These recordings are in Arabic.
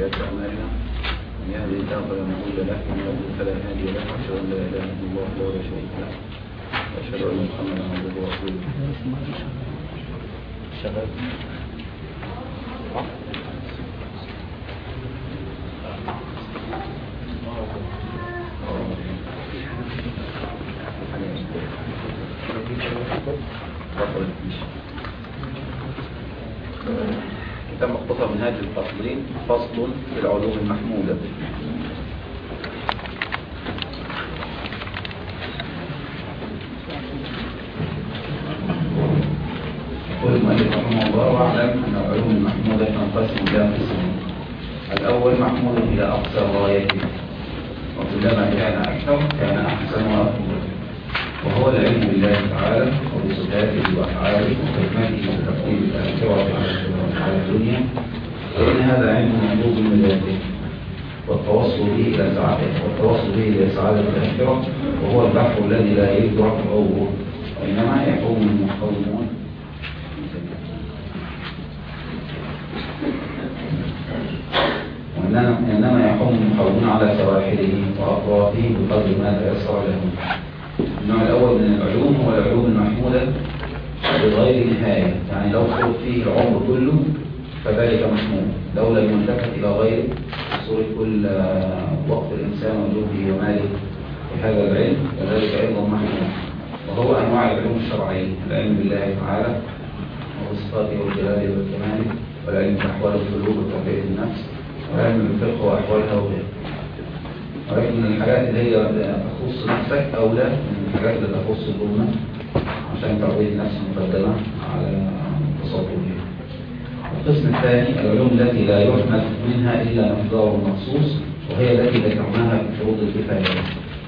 وسيئات أعمالنا. من يهدي الله فلا مضل له ومن يضلل فلا هادي له وأشهد أن لا إله إلا الله وحده لا شريك له. وأشهد أن محمدا عبده ورسوله. شغال. كتاب مختصر منهاج الفصلين فصل في العلوم المحمودة. يقول المؤلف رحمه الله واعلم أن العلوم المحمودة تنقسم إلى قسمين. الأول محمود إلى أقصى غايته. وكلما كان أكثر كان أحسن وأفضل. وهو العلم بالله تعالى. وبصفاته وأفعاله وحكمته وتقديم الاخره على الدنيا. فإن هذا علم مطلوب من ذاته. والتوصل به إلى سعادة. والتوصل به إلى سعادة الآخرة. وهو البحر الذي لا يدرك عوره وإنما يحوم المحرومون وإنما يحوم المحرومون على سواحله وأطرافه بقدر ما تيسر لهم النوع الأول من العلوم هو العلوم المحمودة بغير نهاية. يعني لو خلط فيه العمر كله فذلك محمود. لو لم إلى غيره صورة كل وقت الإنسان وجهده وماله في هذا العلم فذلك أيضا محمود. وهو أنواع العلوم الشرعية العلم بالله تعالى وصفاته وجلاله وكماله والعلم بأحوال القلوب وتربية النفس والعلم بالفقه وأحوالها وغيرها ولكن الحاجات اللي هي تخص نفسك أولى من الحاجات اللي تخص الأمة عشان تربية النفس مقدمة على تصرفها القسم الثاني العلوم التي لا يحمل منها إلا مقدار مخصوص وهي التي ذكرناها في شروط الكفاية.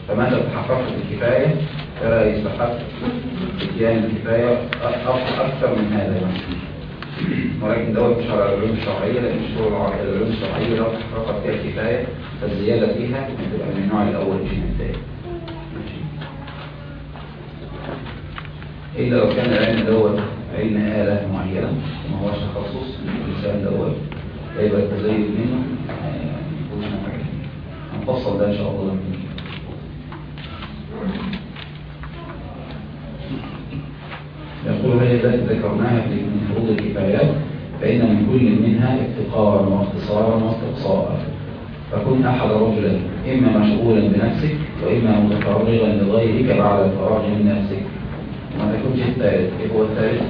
فمتى تحققت الكفاية؟ فلا يستحق اتيان الكفاية أكثر من هذا. يعني. ولكن دوت مش على العلوم الشرعية لأن الشروط العلوم الشرعية لو تحققت فيها الكفاية فالزيادة فيها بتبقى من النوع الأول مش من الثاني. إلا لو كان العلم دوت علم آلة معينة وما هوش تخصص الإنسان دوت فيبقى التزيد منه يكون هنفصل ده إن شاء الله لما يقول هي التي ذكرناها في فروض الكفايات؟ فإن من كل منها افتقارا واختصارا واستقصاء. فكن أحد رجلين إما مشغولا بنفسك وإما متفرغا لغيرك بعد الفراغ من نفسك. وما تكونش الثالث إيه هو الثالث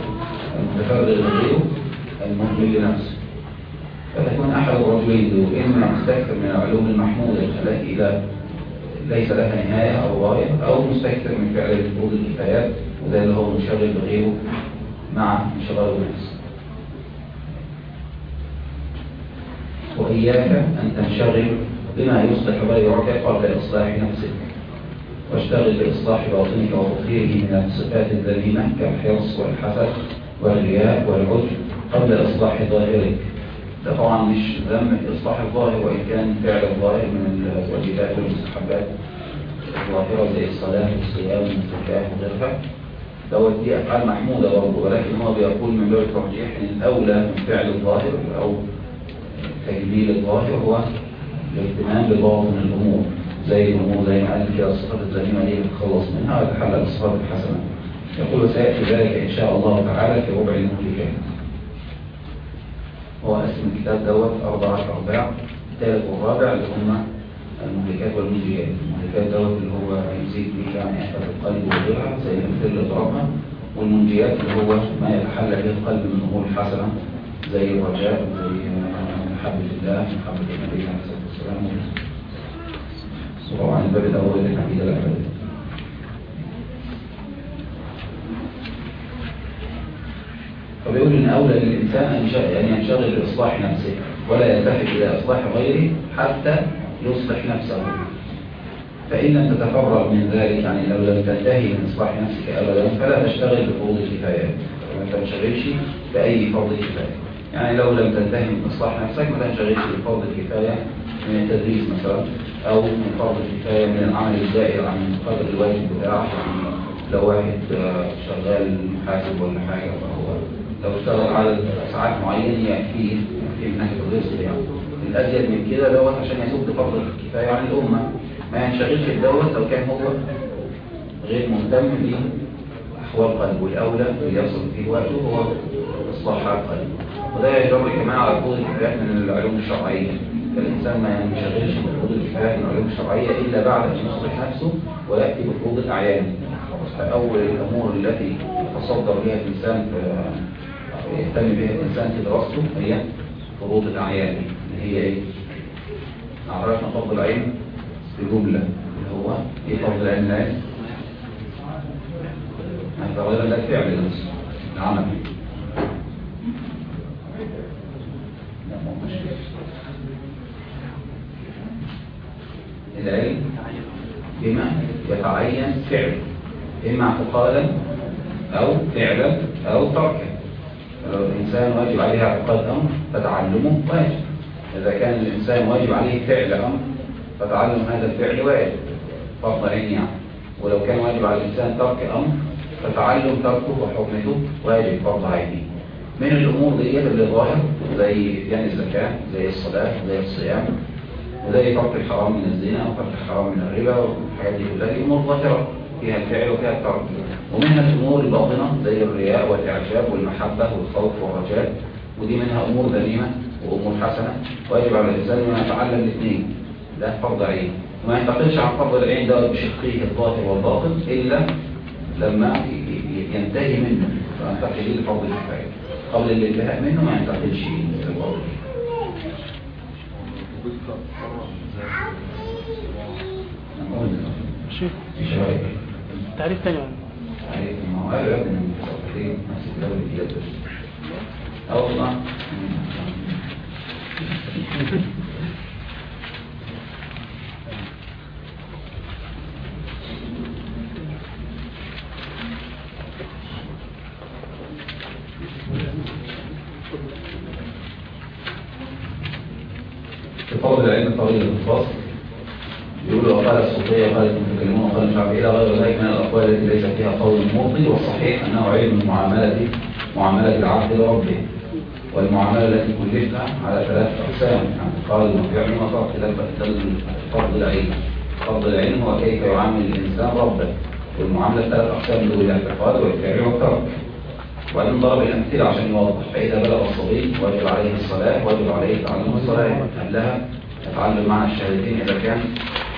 المتفرغ لغيره المهمل لنفسه. فتكون أحد الرجلين دول إما مستكثر من العلوم المحمودة التي لا ليس لها نهاية أو غاية أو مستكثر من فعل فروض الكفايات وده اللي هو منشغل بغيره مع انشغاله بنفسه وإياك أن تنشغل بما يصلح غيرك قبل إصلاح نفسك. واشتغل بإصلاح باطنك وتطهيره من الصفات الذميمة كالحرص والحسد والرياء والعجب قبل إصلاح ظاهرك. ده طبعا مش ذم إصلاح الظاهر وإن كان فعل الظاهر من الواجبات والمستحبات. الظاهرة زي الصلاة والصيام والزكاة وغيرها دوت دي أفعال محمودة برضه ولكن هو بيقول من باب الترجيح الأولى من فعل الظاهر أو تجميل الظاهر هو الاهتمام بباطن الأمور زي الأمور زي ما قال كده الصفات الذميمة دي بتخلص منها وتحلل بالصفات الحسنة. يقول سيأتي ذلك إن شاء الله تعالى في ربع المهلكات هو اسم الكتاب دوت أربعة أرباع الثالث والرابع اللي هم المهلكات والمنجيات المهلكات دوت اللي هو يزيد به يعني أحباب القلب وغيرها زي مثل اللي ضربها والمنجيات اللي هو ما يتحلى به القلب من أمور حسنة زي الرجاء وزي محبة الله محبة النبي عليه الصلاة والسلام. وطبعا الباب الأول اللي كان فيه الأحباب فبيقول إن أولى للإنسان أن ينشغل بإصلاح نفسه ولا يلتفت إلى إصلاح غيره حتى يصلح نفسه. فإن تتفرغ من ذلك يعني لو لم تنتهي من إصلاح نفسك أبدا فلا تشتغل بفروض الكفايات ما تنشغلش بأي فرض كفاية. يعني لو لم تنتهي من إصلاح نفسك ما تنشغلش بفرض الكفاية من التدريس مثلا أو من فرض الكفاية من العمل الزائر عن قدر الواجب بتاعه لو واحد شغال محاسب ولا حاجة فهو لو اشتغل عدد ساعات معين يكفيه يكفيه من ناحية الرزق يعني. الأزيد من كده دوت عشان يسد فرض الكفاية عن الأمة. ما ينشغلش الدوت لو كان هو غير مهتم بأحوال قلبه الأولى اللي يصل فيه وقته هو إصلاح حال قلبه. وده يجري كمان على فروض الكفاية من العلوم الشرعية. فالإنسان ما ينشغلش بفروض الكفاية من العلوم الشرعية إلا بعد أن يصلح نفسه ويأتي بفروض الأعيان. فأول الأمور التي يتصدر بها الإنسان يهتم بها الإنسان في دراسته هي فروض الأعيان. اللي هي إيه؟ عرفنا فضل العلم بجملة اللي هو إيه فضل العلم ده؟ الفضل ده فعل نفسه العمل العلم بما يتعين فعله إما اعتقادا أو فعلا أو تركا لو الإنسان واجب عليه اعتقاد أمر فتعلمه واجب إذا كان الإنسان واجب عليه فعل أمر فتعلم هذا الفعل واجب. فرض عين يعني. ولو كان واجب على الإنسان ترك أمر فتعلم تركه وحكمته واجب فرض عيني من الأمور دي اللي ظاهر زي يعني الزكاة زي الصلاة زي الصيام وزي ترك الحرام من الزنا وترك الحرام من الربا والحاجات دي كلها. أمور ظاهرة فيها الفعل وفيها الترك. ومنها الأمور الباطنة زي الرياء والإعجاب والمحبة والخوف والرجاء. ودي منها أمور ذميمة وأمور حسنة. ويجب على الإنسان أن يتعلم الاثنين. ده فرض عين. وما ينتقلش عن فرض العين ده بشقيه الظاهر والباطن إلا لما ينتهي منه. فينتقل لفرض الكفاية قبل الانتهاء منه ما ينتقلش للفرض شيخ تعريف تاني تعريف ما هو قالوا يا ابني صفحتين نفس الدولة دي بس أو طبعا فضل العلم طويل الفصل يقولوا وقال الصوفية وقال المتكلمون وقال مش عارف إلى غير ذلك من الأقوال التي ليس فيها قول مرضي والصحيح أنه علم المعاملة معاملة العبد لربه. والمعاملة التي كلفنا على ثلاث أقسام. قال وفعل وفرق ده فرض العلم. فرض العلم هو كيف يعامل الإنسان ربه. والمعاملة ثلاث أقسام دول الاعتقاد والفعل والترك. وبعدين ضرب الأمثلة عشان يوضح فإذا بلغ الصبي واجب عليه الصلاة واجب عليه تعلم الصلاة. قبلها يتعلم معنى الشهادتين إذا كان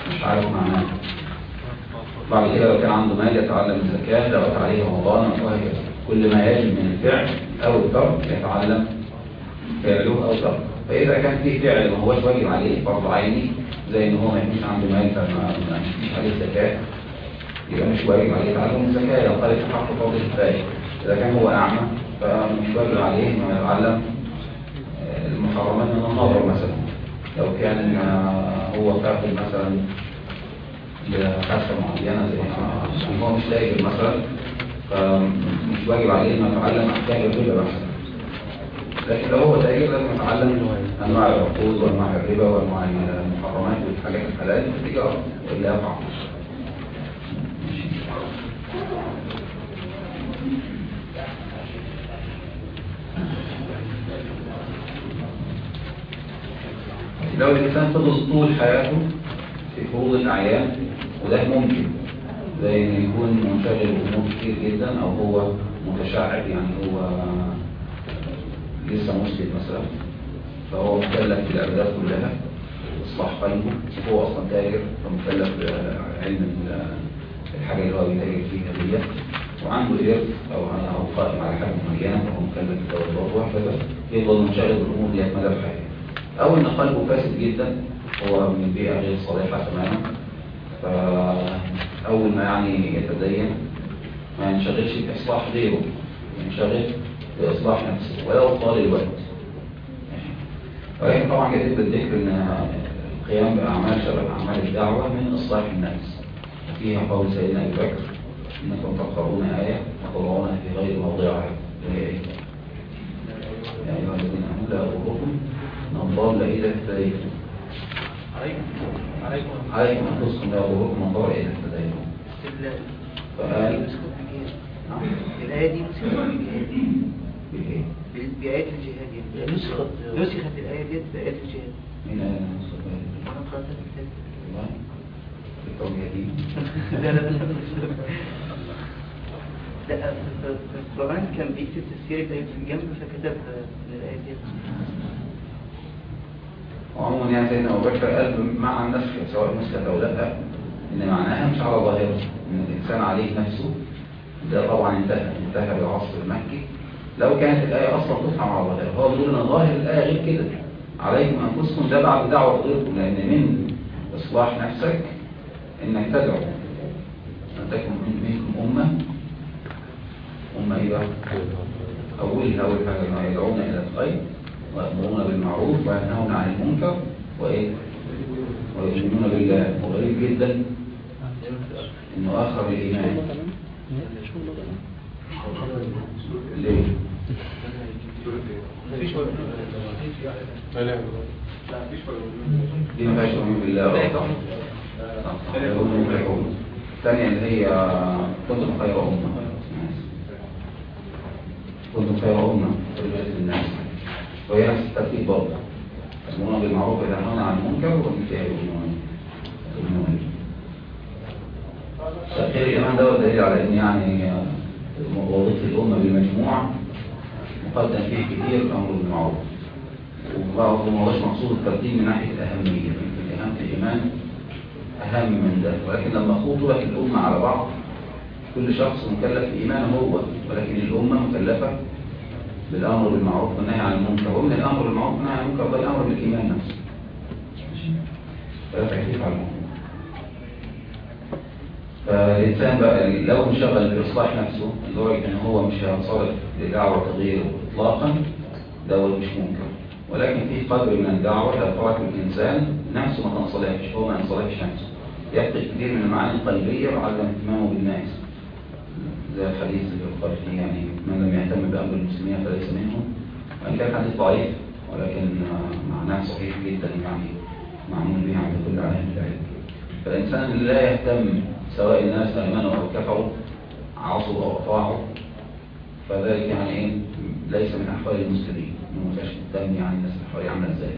مش عارف معناه. بعد كده لو كان عنده مال يتعلم الزكاة لو عليه رمضان وهكذا. كل ما يجب من الفعل أو الترك يتعلم فعله أو ترك فإذا كان في فعل ما هوش واجب عليه فرض عيني زي إن هو ما يكونش عنده مال فما مش عليه زكاة يبقى مش واجب عليه. تعلم الزكاة لو قال حق فرض الكفاية إذا كان هو أعمى فمش واجب عليه إنه يتعلم المحرمات من النظر مثلا. لو كان هو كافر مثلا لحاسة معينة زي ما هو مش تاجر مثلا فمش واجب عليه إنه يتعلم احكام الربا مثلا لكن هو تاجر لازم يتعلم أنواع العقود وأنواع الربا وأنواع المحرمات والحاجات الحلال في التجاره والا يقع لو الإنسان فضل طول حياته في فروض الأعيان وده ممكن زي إن يكون منشغل بأمور كتير جدا أو هو متشعب يعني هو لسه مسلم مثلا. فهو مكلف بالعبادات كلها إصلاح قلبه وهو أصلا تاجر فمكلف بعلم الحاجة اللي هو بيتاجر فيها دي وعنده إرث أو أو قائم على حاجة معينة فهو مكلف بالتوضؤ وهكذا يفضل منشغل بالأمور دي مدى الحياة. أو إن قلبه فاسد جدا هو من بيئة غير صالحة تماما. فأول ما يعني يتدين ما ينشغلش بإصلاح غيره. ينشغل بإصلاح نفسه ولو طال الوقت. ولكن طبعا جديد بالذكر أن القيام بأعمال شبه أعمال الدعوة من إصلاح النفس. فيها قول سيدنا أبي بكر إنكم تقرؤون آية وتضعونها في غير موضعها. وهي إيه؟ يا أيها الذين آمنوا لا أغركم من ضل إذا اهتديتم عليكم. عليكم. عليكم أنفسكم لا يضركم من ضل إذا اهتديتم فقال الآية دي مسكت بالايه؟ بال- بآيات الجهاد يعني. نسخت نسخت الآية ديت بآيات الجهاد. قال أنا نسخت والله. لا لا لا القرآن كان بيكتب تفسير في الجنب فكتب آه، الآية ديت. وعموما يعني سيدنا أبو بكر قال مع النسخ سواء نسخت أو لا إن معناها مش على ظاهرة. إن الإنسان عليه نفسه ده طبعا انتهى انتهى بالعصر المكي. لو كانت الآية أصلا تفهم على ظاهرها هو بيقول إن ظاهر الآية غير كده عليكم أنفسكم ده بعد دعوة غيركم لأن من إصلاح نفسك إنك تدعو أن تكون من- منكم أمة أمة إيه بقى؟ أولها أول حاجة يدعون إلى الخير ويأمرون بالمعروف وينهون عن المنكر وإيه؟ ويؤمنون بالله وغريب جدا إنه آخر الإيمان ليه؟ دي ما فيهاش تؤمن بالله يؤمنون بالحكم الثانية اللي هي كنتم خير أمة كنتم خير أمة رجلت الناس وهي نفس الترتيب برضه يأمرون بالمعروف وينهون عن المنكر يؤمنون يؤمنون تأخير الإيمان ده دليل على إن يعني وظيفة الأمة بالمجموع مقدم فيه كتير الأمر بالمعروف وبرضه ما هوش مقصود الترتيب من ناحية الأهمية يمكن أهمية الإيمان أهم من ده. ولكن لما خطبت الأمة على بعض كل شخص مكلف بإيمانه هو ولكن الأمة مكلفة بالأمر بالمعروف والنهي عن المنكر. ومن الأمر بالمعروف والنهي عن المنكر ده الأمر بالإيمان نفسه؟ فلا تكليف على المؤمن فالإنسان بقى لو انشغل بإصلاح نفسه لدرجة إن هو مش هينصرف لدعوة تغييره إطلاقا ده مش ممكن. ولكن في قدر من الدعوة تترك الإنسان نفسه ما تنصلحش هو ما ينصلحش نفسه. يفقد كثير من المعاني القلبية وعدم اهتمامه بالناس. زي الحديث اللي قال فيه يعني من لم يهتم بأمر المسلمين فليس منهم. وإن كان حديث ضعيف ولكن معناه صحيح جدا يعني معمول به عند كل عالم العلم. فالإنسان اللي لا يهتم سواء الناس آمنوا أو كفروا عصوا أو أطاعوا فذلك يعني إيه؟ ليس من أحوال المسلمين فيش مهتم يعني الناس الحوالي عاملة إزاي.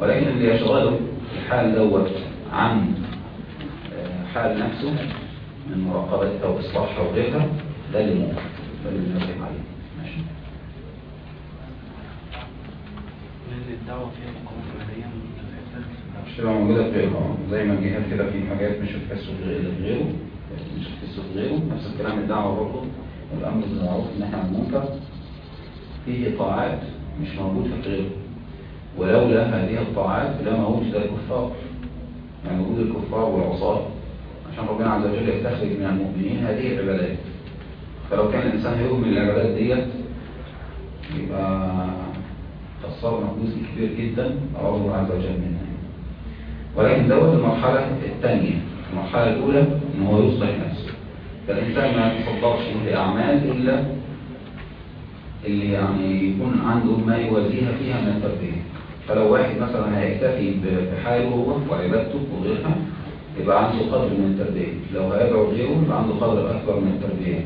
ولكن اللي يشغله الحال دوت عن آه، حال نفسه من مراقبتها وإصلاحها وغيرها ده اللي ممكن ده اللي بنتكلم عليه ماشي؟ الدعوة فيها مقام فعليا الشبه موجودة في غيرها زي ما الجهات كده في حاجات مش هتحسوا في غير- في غيره مش هتحسوا في غيره نفس الكلام الدعوة برضه والأمر بالمعروف والنهي عن المنكر فيه طاعات مش موجود في غيره ولولا هذه الطاعات لما وجد الكفار. يعني وجود الكفار والعصاة. عشان ربنا عز وجل يستخرج من المؤمنين هذه العبادات. فلو كان الإنسان هيؤمن العبادات ديت يبقى خسرنا جزء كبير جدا الله عز وجل منها. ولكن دوت المرحلة الثانية المرحلة الأولى إن هو يصلح نفسه. فالإنسان ما يتصدرش لأعمال إلا اللي يعني يكون عنده ما يوازيها فيها من التربية. فلو واحد مثلا هيكتفي بحاله هو وعبادته وغيرها يبقى عنده قدر من التربية. لو هيدعو غيره يبقى عنده قدر أكبر من التربية.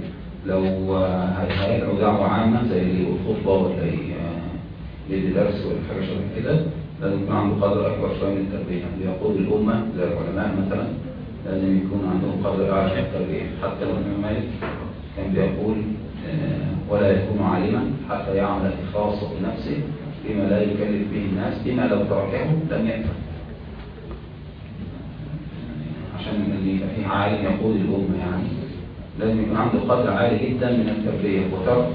لو آه، هيدعو دعوة عامة زي اللي يقول خطبة ولا ي- يدي درس ولا حاجة شبه كده لازم يكون عنده قدر أكبر شوية من التربية. بيقود الأمة زي العلماء مثلا لازم يكون عندهم قدر أعلى من التربية. حتى لو الإمام مالك كان بيقول آه، ولا يكون عالما حتى يعمل إخلاصه بنفسه بما لا يكلف به الناس بما لو تركه لم يكفر عشان اللي يبقى فيه عالم يقود الأمة يعني. لازم يكون عنده قدر عالي جدا من التربية وترك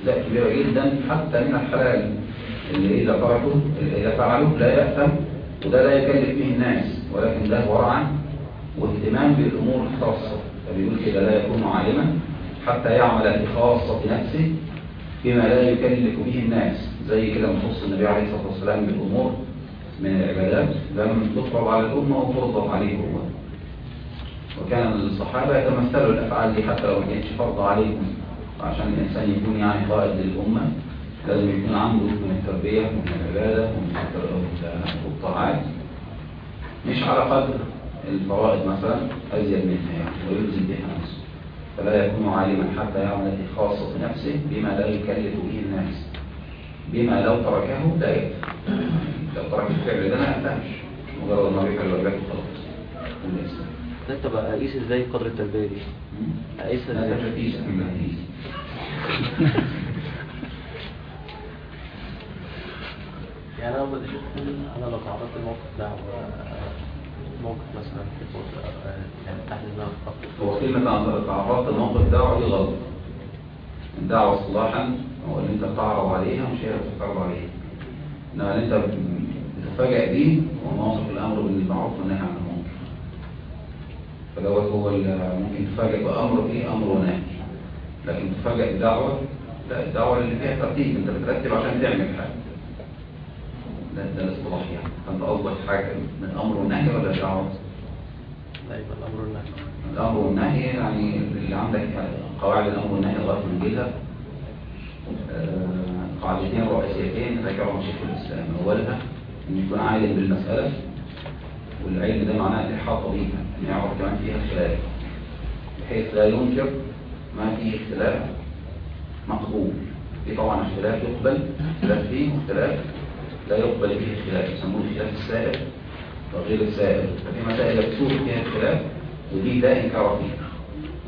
أجزاء كبيرة جدا حتى من الحلال. اللي إذا تركه اللي إذا فعله لا يأثم وده لا يكلف به الناس ولكن ده ورعا واهتمام بالأمور الخاصة. فبيقول كده لا يكون عالما حتى يعمل بخاصة نفسه بما لا يكلف به الناس. زي كده نصوص النبي عليه الصلاة والسلام بالأمور من العبادات. لم تفرض على الأمة وفرضت عليه هو وكان الصحابة يتمثلوا الأفعال دي حتى لو ما كانتش فرض عليهم عشان الإنسان يكون يعني قائد للأمة. لازم يكون عنده من التربية ومن العبادة ومن الطاعات. مش على قدر الفرائض مثلا أزيد منها يعني ويلزم بها نفسه. فلا يكون عالما حتى يعمل خاصة نفسه بما لا يكلف به الناس. بما لو تركه لا يكفي. لو ترك الفعل ده ما ينفعش مجرد ما بيفعل الواجبات وخلاص. والناس. ده طب اقيس إزاي قدر التربية دي؟ اقيسها إزاي تفيش من الحديث يعني أنا بشوف أنا لو تعرضت الموقف ده موقف مثلا في فرصه يعني دماغ خط هو كلمة عن تعرضت الموقف ده دي غلط. الدعوة اصطلاحا هو اللي أنت بتعرض عليها مش هي بتعرض عليها. إنما أنت بتتفاجئ بيه موقف الامر بالمعروف والنهي عن المنكر فدوت هو ممكن تفاجئ بامر فيه أمر ونهي لكن تفاجئ بدعوة لا الدعوة اللي فيها ترتيب. أنت بترتب عشان تعمل حاجة. ده ده الاصطلاح يعني. فأنت قصدك حاجة من أمر ونهي ولا؟ لا يبقى الأمر النهي. الأمر والنهي يعني اللي عندك قواعد الأمر والنهي من جيلها آه، قاعدتين رئيسيتين ذكرهم شيخ الإسلام. أولها أن يكون عالم بالمسألة والعلم ده معناه الإحاطة بيها أن يعرف كمان فيها خلاف بحيث لا ينكر ما فيه اختلاف مقبول. في طبعا اختلاف يقبل اختلاف فيه واختلاف لا يقبل فيه خلاف يسمونه خلاف السائر وغير السائر ففي مسائل يكسور فيها الخلاف ودي لا إنكار فيها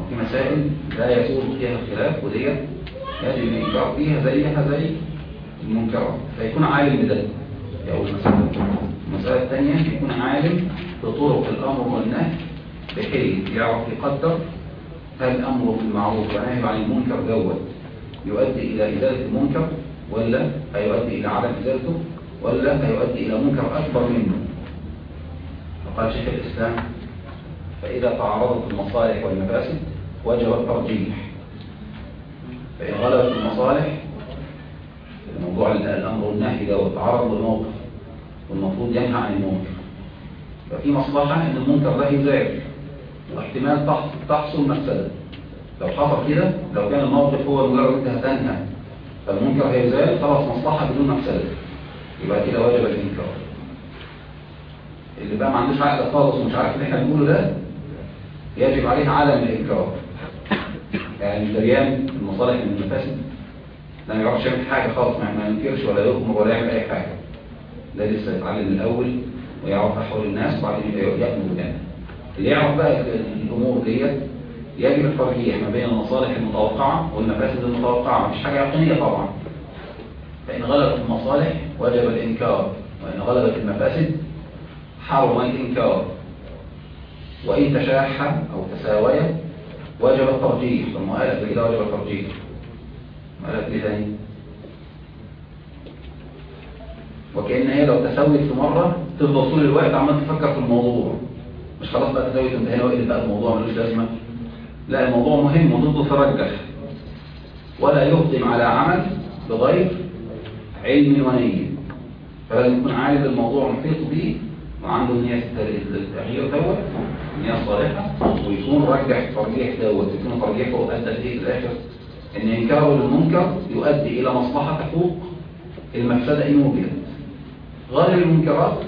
وفي مسائل لا يسوق فيها الخلاف ودي يجب الإنكار فيها زيها زي المنكرات فيكون عالم بده دي أول مسألة. المسألة الثانية يكون عالم بطرق الأمر والنهي بحيث يعرف يقدر هل الأمر بالمعروف والنهي عن المنكر دوت يؤدي إلى إزالة المنكر ولا هيؤدي إلى عدم إزالته. ولا هيؤدي إلى منكر أكبر منه. فقال شيخ الإسلام فإذا تعارضت المصالح والمفاسد وجب الترجيح فإن غلبت المصالح موضوع الأمر والنهي ده وتعارض الموقف والمفروض ينهى عن المنكر ففي مصلحة إن المنكر ده يزال واحتمال تحصل, تحصل مفسدة. لو حصل كده لو كان الموقف هو مجرد انت هتنهى فالمنكر هيزال خلاص مصلحة بدون مفسدة. يبقى كده وجب الإنكار اللي بقى ما عندوش عقل خالص ومش عارف اللي إحنا بنقوله ده يجب عليه عدم الإنكار. يعني دريان المصالح من المفاسد لا ما يعرفش يعمل حاجة خالص ما ينكرش ولا يؤمر ولا يعمل أي حاجة. ده لسه يتعلم الأول ويعرف أحوال الناس وبعدين يبقى يأمر بالله اللي يعرف بقى الأمور ديت يجب الترجيح ما بين المصالح المتوقعة والمفاسد المتوقعة. مفيش حاجة يقينية طبعا. فإن غلبت المصالح وجب الإنكار وإن غلبت المفاسد حرم الإنكار. وإن تشاح أو تساويا وجب الترجيح فالمؤلف كده وجب الترجيح. مؤلف ليه تاني وكأن هي لو تسوت في مرة تفضل طول الوقت عمال تفكر في الموضوع. مش خلاص بقى تسوت انتهينا وقت بقى الموضوع ملوش لازمة. لا الموضوع مهم وتفضل ترجح. ولا يقدم على عمل بغير علم ونية. فلازم يكون عالم الموضوع محيط به وعنده نية التغيير دوت نية صالحة ويكون رجح الترجيح دوت. يكون ترجيحه أدى إيه في الآخر. إن إنكاره للمنكر يؤدي إلى مصلحة تفوق المفسدة إن وجدت. غير المنكرات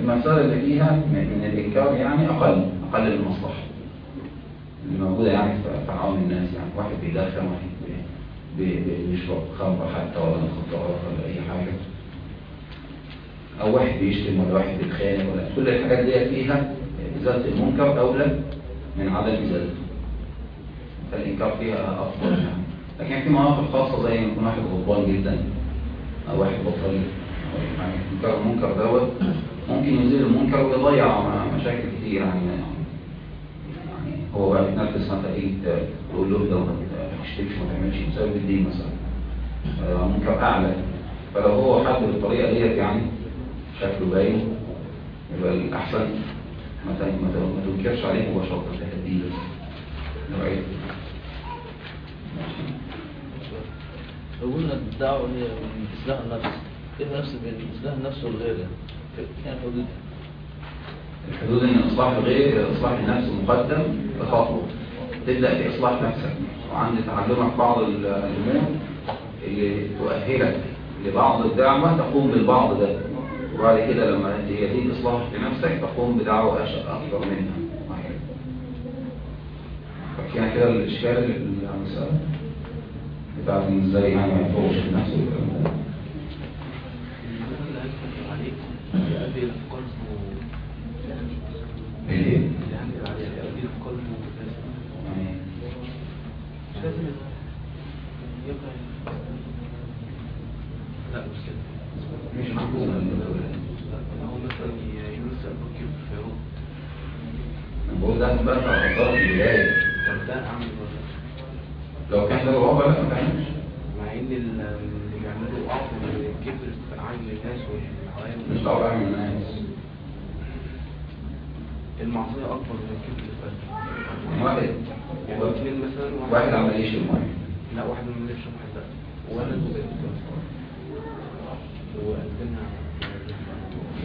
المفسدة اللي فيها من الإنكار يعني أقل أقل المصلحة اللي موجودة يعني في تعاون الناس يعني. واحد بيدخن واحد بيشرب خمر حتى ولا مخدرات ولا أي حاجة. أو واحد بيشتم ولا واحد بيتخانق ولا كل الحاجات دي فيها إزالة المنكر أولى من عدم إزالته فالإنكار فيها أفضل يعني. لكن في مواقف خاصة زي ما يكون واحد غضبان جدا أو واحد بطل يعني إنكار المنكر دوت ممكن يزيل المنكر ويضيع مشاكل كتير يعني. يعني هو بقى بيتنفس مثلا إيه؟ تقول له ده تشتكش ما تعملش بسبب الدين مثلا. آه، منكر أعلى فلو هو حد بالطريقة ديت يعني شكله باين يبقى الأحسن. ما تنكرش عليه مباشرة تهديه بس نوعية لو قلنا الدعوة هي من إصلاح النفس. كيف نفس بين إصلاح النفس والغير؟ يعني يعني حدود. الحدود إن إصلاح الغير إصلاح النفس مقدم بخطوه تبدأ بإصلاح نفسك. وعند تعلمك بعض ال- الأمور اللي تؤهلك لبعض الدعوة تقوم بالبعض ده. وبعد كده لما يزيد اصلاحك لنفسك تقوم بدعوة أش- أكبر منها. يعني كده الإشكال اللي يسأل. بتاعت إزاي يعني ما يفوقش نفسه؟ والكلام ده المثل اللي هيكتب عليك يؤدي إلى قلبه إيه؟ يعني عليه يؤدي إلى قلبه يعني مش لازم يبقى لا مش كده مش محكومة لا هو مثلا يونس البكي في فيروز أنا بقول ده بقى في الطرف البداية طب ده أعمل ولا لو كان ده الوضع لا ما تعملش مع إن ال- اللي بيعملوا أعظم من الكبر في أعين الناس والحوالين مش دعوة بقى من الناس المعصية أكبر من الكبر اللي فات واحد يعني اثنين مثلا واحد عمل إيش المهم لا واحد من اللي يشرب حد ولد وبنت وقدمها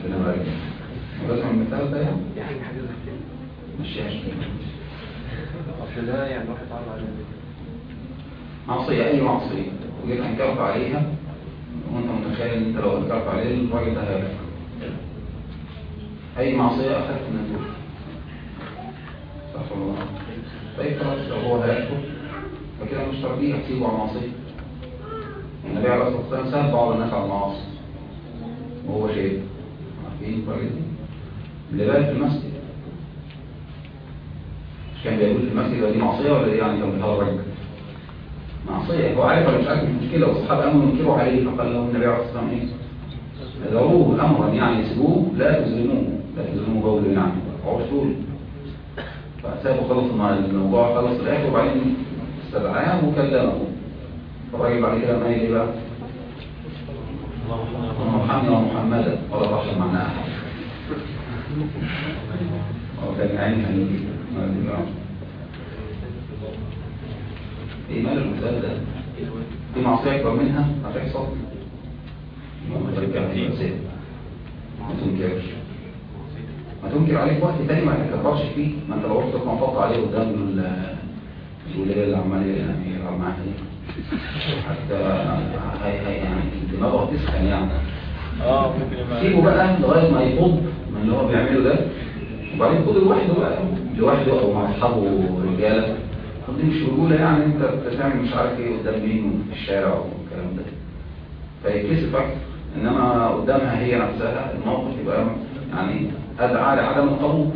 ربنا يبارك بس من المثال ده يعني يعني حاجة زي كده مش هشكي أصل ده يعني واحد عرض عليه زي كده. معصية أي معصية وجيت أنكرت عليها وأنت متخيل إن أنت لو أنكرت عليه الراجل ده هيرفع أي معصية أخذت من الدول صح لا؟ طيب خلاص لو هو هيرفع فكده مش تربيه هتسيبه على المعصية النبي عليه الصلاة والسلام ساب بعض الناس على المعاصي. وهو شايف. عارفين؟ ده؟ اللي بال في المسجد. مش كان بيقول في المسجد دي معصية ولا دي يعني كان بيهرج؟ معصية. هو عارف ولا مش عارف المشكلة والصحابة قاموا ينكروا عليه فقال لهم النبي عليه الصلاة والسلام إيه؟ ذروه أمرا يعني سيبوه لا تظلموه. تظلموا قول يعني عرفتوا فسابوا خلص مع الموضوع خلص الآخر وبعدين استدعاه وكلمه فالراجل بعد كده ما إيه بقى؟ اللهم ارحمني ومحمدا ولا ترحم معنا. أحد هو كان عيني هنيجي. إيه مال المثال ده؟ في معصية أكبر منها؟ هتحصل. ما تنكرش ما تنكرش ما تنكر عليك وقت تاني ما تكبرش فيه. ما انت لو رحت تنفض عليه قدام ال- الولية اللي عمال يعني يلعب معاها دي. حتى هي هي يعني دماغه هتسخن يعني. آه ممكن سيبه بقى لغاية ما يفض من اللي هو بيعمله ده. وبعدين خده لوحده بقى لوحده أو مع أصحابه رجالة. دي مش رجوله يعني أنت بتعمل مش عارف إيه قدام مين في الشارع والكلام ده. فيتكسف أكتر إنما قدامها هي نفسها الموقف يبقى يعني أدعى لعدم القبول.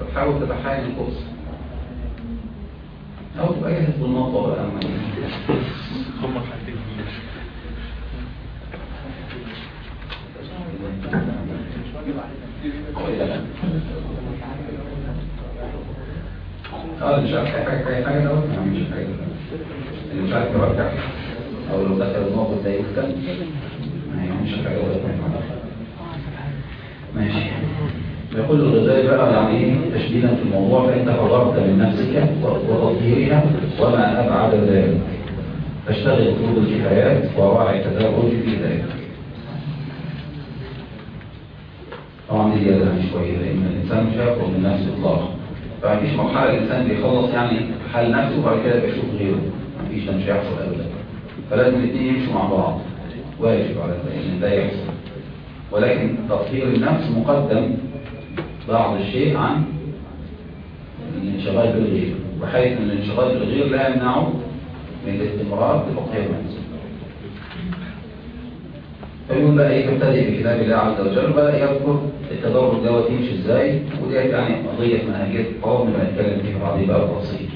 فتحاول تتحايل القدس. أو تبقى جاهز اما هم حاجتين آه مش عارف حاجة حاجة ما مش حاجة مش عارف يرجع أو لو دخل الموقف ده يفتن ما يعملش حاجة ولا يفهم ماشي يقول الغزالي بقى يعني تشديدا في الموضوع فإنت حضرت من نفسك وتطهيرها وما أبعد ذلك. فاشتغل بطلوب الكفايات وراعي التدرج في ذلك. طبعا دي زيادة يعني شوية لأن الإنسان مش هيخرج من نفسه إطلاقا فمفيش مرحلة الإنسان بيخلص يعني حال نفسه وبعد كده بيشوف غيره. مفيش ده مش هيحصل أبدا. فلازم الاثنين يمشوا مع بعض. واجب على إن ده يحصل. ولكن تطهير النفس مقدم بعض الشيء عن الانشغال بالغير بحيث أن الانشغال بالغير لا يمنعه من الاستمرار في تطهير النفس فيقول بقى إيه تبتدئ بكتاب الله عز وجل بقى يذكر التدرج دوت يمشي إزاي ودي يعني قضية منهجيه الطلب نبقى نتكلم فيها بعدين بقى بتفصيل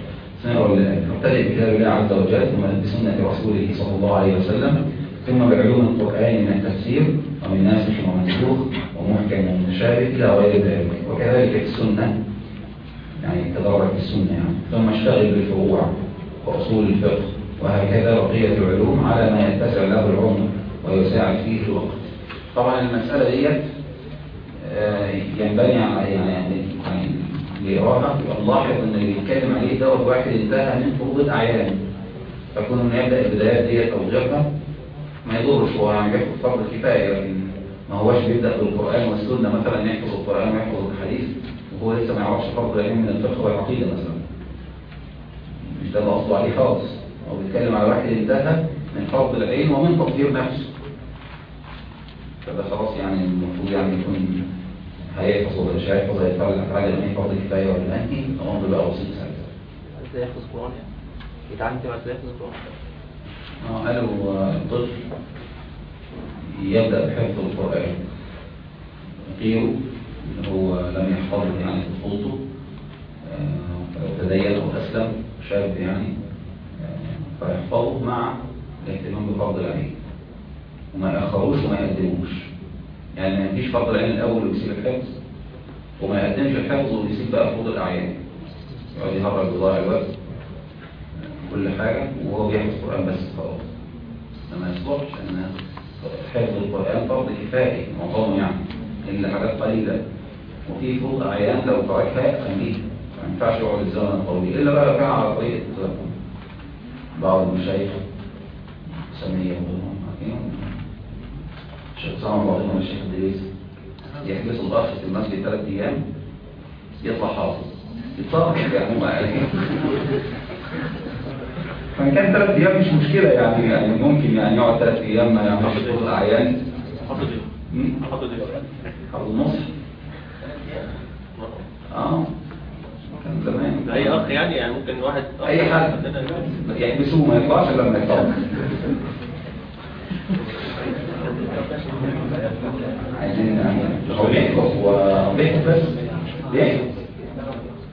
نبتدئ بكتاب الله عز وجل ثم بسنة رسوله صلى الله عليه وسلم ثم بعلوم القرآن من التفسير ومن ناسخ ومنسوخ ومحكم ومتشابه إلى غير ذلك. وكذلك السنة يعني تدرج السنة يعني ثم اشتغل بالفروع وأصول الفقه وهكذا بقية العلوم على ما يتسع له العمر ويساعد فيه الوقت. طبعا المسألة ديت آه، ينبني على يعني يعني لإراها نلاحظ أن اللي بيتكلم عليه دوت واحد انتهى من فروض الأعيان فكون إنه يبدأ البدايات ديت أو غيرها ما يضرش هو يعني بياخد فرض الكفاية لكن ما هوش بيبدأ بالقرآن والسنة مثلا يحفظ القرآن ويحفظ الحديث وهو لسه ما يعرفش فرض العلم من الفقه والعقيدة مثلا. مش ده اللي عليه خالص. هو بيتكلم على واحد انتهى من فرض العين ومن تطهير نفسه. فده خلاص يعني المفروض يعني يكون هيحفظ ولا مش هيحفظ هيتفرج على ان هي فرض كفايه ولا لا الأمر بقى بسيط ساعتها. إزاي يحفظ قرآن يعني؟ يتعلم إزاي يحفظ قرآن آه قالوا الطفل. يبدأ بحفظ القرآن. غيره اللي هو لم يحفظه يعني طفولته آه، تدين أو أسلم شاب يعني آه، فيحفظه مع الاهتمام بفرض العين. وما يأخروش وما يقدموش. يعني ما يجيش فرض العين الأول ويسيب الحفظ وما يقدمش الحفظ ويسيب بقى فروض الأعيان. يقعد يهرج ويضيع الوقت كل حاجة وهو بيحفظ القرآن بس خلاص. لما يصبحش أن حفظ القرآن فرض كفائي معظمه يعني. إلا حاجات قليلة. وفي فروض أعيان لو يأثم بيها. ما ينفعش يقعد الزمن الطويل. إلا بقى كان على طريقة بعض المشايخ. سمية وغيرهم عارفينهم الشيخ سامع بعضهم الشيخ الدريس يحبس الأخ في المسجد ثلاث أيام. يطلع حافظ. يتصرف يعني هو قال فإن كان ثلاث أيام مش مشكلة يعني يعني ممكن يعني يقعد ثلاث أيام ما يعملش حافظ إيه؟ مم. حافظ إيه؟ حافظ النص آه. كان زمان أي أخ يعني يعني ممكن واحد أي حد. يحبسوه ما يطلعش إلا لما يطلع. عايزين يعني هو بيحفظ بس. بيحفظ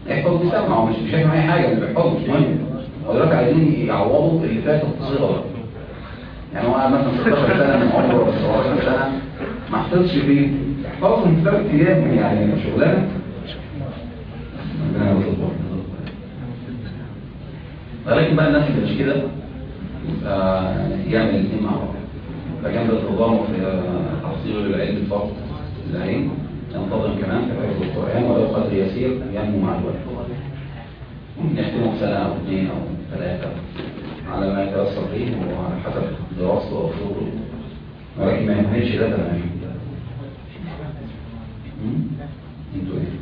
يحفظ بيسمع مش مش فاهم أي حاجة اللي بيحفظه مش مهم دلوقتي عايزين يعوضوا اللي فات الصغر يعني هو قاعد مثلا 16 سنة من عمره ولا 17 سنة ما حفظش فيه. يحفظهم في ثلاث أيام يعني شغلانة. ولكن بقى الناس اللي مش كده يعمل الاثنين مع بعض. فكان بالتضامن في تحصيل العلم الفرد العين ينتظم كمان في حفظ القرآن ولو قدر يسير ينمو مع الوقت ممكن يختمه في سنة أو اثنين أو ثلاثة على ما يتيسر فيه وعلى حسب دراسته أو شغله ولكن ما يمهلش ده تماما؟ أنتوا إيه؟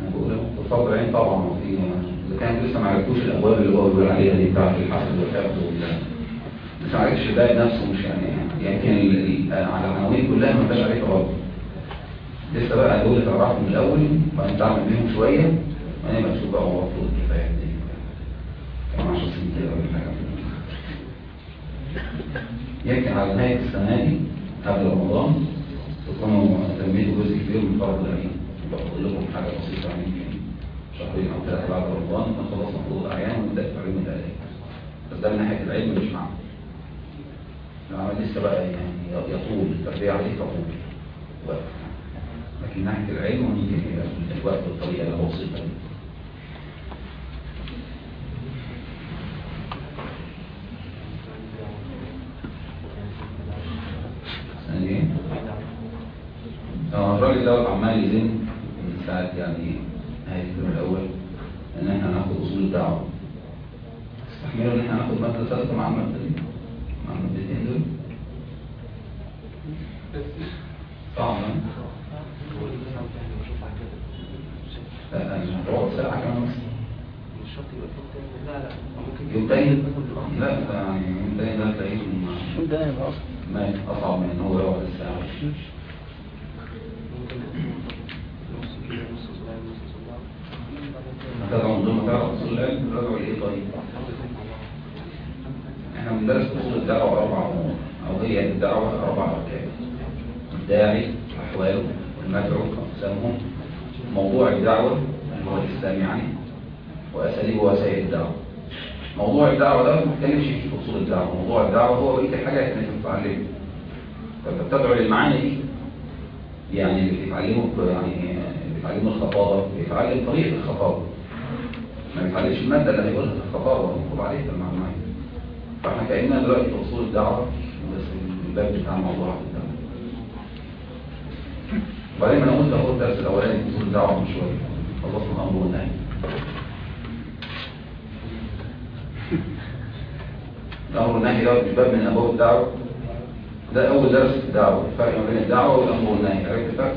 أنا بقول لهم الفضل عين طبعا وفي إذا كان لسه ما عرفتوش الأبواب اللي هو بيقول عليها دي بتاعت الحسد والحفظ وال مش عارفش الباب نفسه مش يعني ال- ال- على العناوين كلها ما فيهاش عليه برضه لسه بقى دول تعرفهم من الأول وبعدين تعمل بيهم شوية بقى تشوف بقى هو المفروض الكفايه دي كمان 10 سنين يمكن على نهايه السنة دي قبل رمضان. تكونوا تنميتوا جزء كبير من فرض العين فاضل لكم حاجة بسيطه يمكن شهرين أو ثلاثة بعد رمضان نخلص مفروض الاعيان ونبدا في علوم بس ده من ناحيه العلم مش معنا العمل لسه بقى يعني يطول التربيه عليه تطول وقت لكن ناحيه العلم ونيجي الوقت بالطريقة المبسطه دي ثانية آه الراجل ده عمال يزن من ساعة يعني نهاية الترم الأول إن إحنا ناخد أصول الدعوة. تستحملوا إن إحنا ناخد مادة ثالثة مع المادة دي؟ مع المادتين دول؟ صعب؟ لا يعني هتقعد ساعة كمان. بس يوم تاني؟ لا ده يعني يوم تاني ده تلاقيهم ده يبقى أصلا ما أصعب من إن هو يقعد الساعة. هتدعو من تعرف أصول العلم تدعو لإيه طيب؟ إحنا بندرس أصول الدعوة أربع أمور أو هي الدعوة أربع أركان. الداعي أحواله المدعو أقسامهم. موضوع الدعوة اللي هو الإسلام يعني وأساليب ووسائل الدعوة. موضوع الدعوة ده ما بنتكلمش في أصول الدعوة. موضوع الدعوة هو بقية الحاجات اللي أنت بتتعلمها فأنت بتدعو للمعاني دي يعني اللي بيتعلموا ب- يعني اللي بيتعلموا الخطابة بيتعلم طريقة الخطابة ما بيتعلمش المادة اللي هيقولها في الخطابة ومطلوب عليها في المعلومات فإحنا كأننا دلوقتي في أصول الدعوة بس الباب بتاع موضوع الدعوة وبعدين أنا قلت اهو الدرس الأولاني في أصول الدعوة من شوية. خلصنا الامر والنهي الامر والنهي ده مش باب من أبواب الدعوة. ده أول درس في الدعوة. الفرق ما بين الدعوة والأمر والنهي عرفت الفرق؟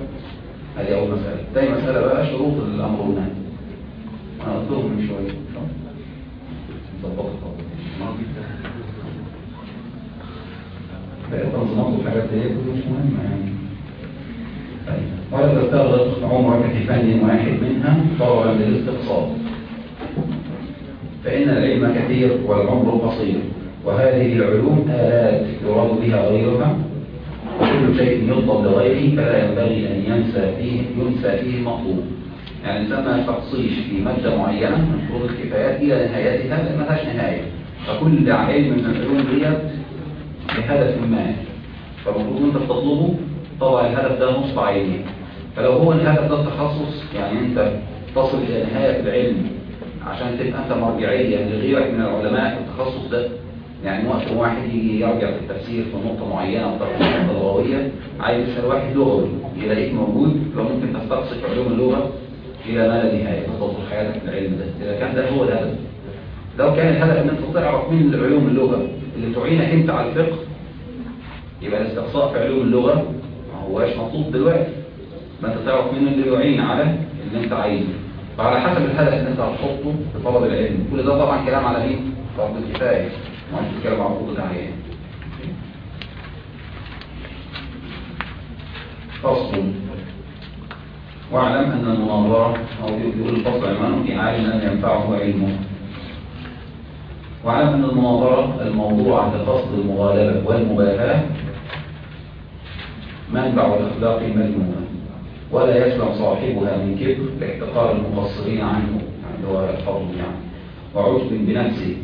هذه أول مسألة. تاني مسألة بقى شروط الأمر والنهي أنا قلت لهم من شوية. نظبط بقى تنظيمات والحاجات دي مش مهمة يعني. ولا عمرك في فن واحد منها طلبا للاستقصاء فإن العلم كثير والعمر قصير وهذه العلوم آلات يراد بها غيرها. وكل شيء يطلب لغيره فلا ينبغي أن ينسى فيه ينسى فيه المطلوب يعني ما يستقصيش في مادة معينة من فروض الكفايات إلى نهايتها لأن ما لهاش نهاية. فكل علم من العلوم ديت لهدف ما. فالمفروض أنت تطلبه طبعا الهدف ده نصب عينيه فلو هو الهدف ده التخصص يعني أنت تصل إلى نهاية العلم عشان تبقى أنت مرجعية لغيرك من العلماء في التخصص ده. يعني وقت واحد يجي يرجع في التفسير في نقطة معينة في اللغوية عايز يسأل واحد لغوي يلاقيك موجود فممكن تستقصي في علوم اللغة إلى ما لا نهاية تطور حياتك في العلم ده. إذا كان ده هو الهدف. لو كان الهدف ان انت تعرف من علوم اللغة اللي تعينك أنت على الفقه يبقى الاستقصاء في علوم اللغة ما هواش مطلوب دلوقتي. ما أنت تعرف منه اللي يعين على اللي أنت عايزه. فعلى حسب الهدف اللي أنت هتحطه في طلب العلم. كل ده طبعا كلام على مين؟ فرض الكفاية. ما أنت بتتكلم على فروض العيان فصل. واعلم أن المناظرة أو يقول الفصل عنوانه في عالم لم ينفعه علمه. واعلم أن المناظرة الموضوعة لقصد المغالبة والمباهاة منبع الأخلاق المذمومة ولا يسلم صاحبها من كبر لاحتقار المقصرين عنه اللي هو الفضل يعني. وعجب بنفسه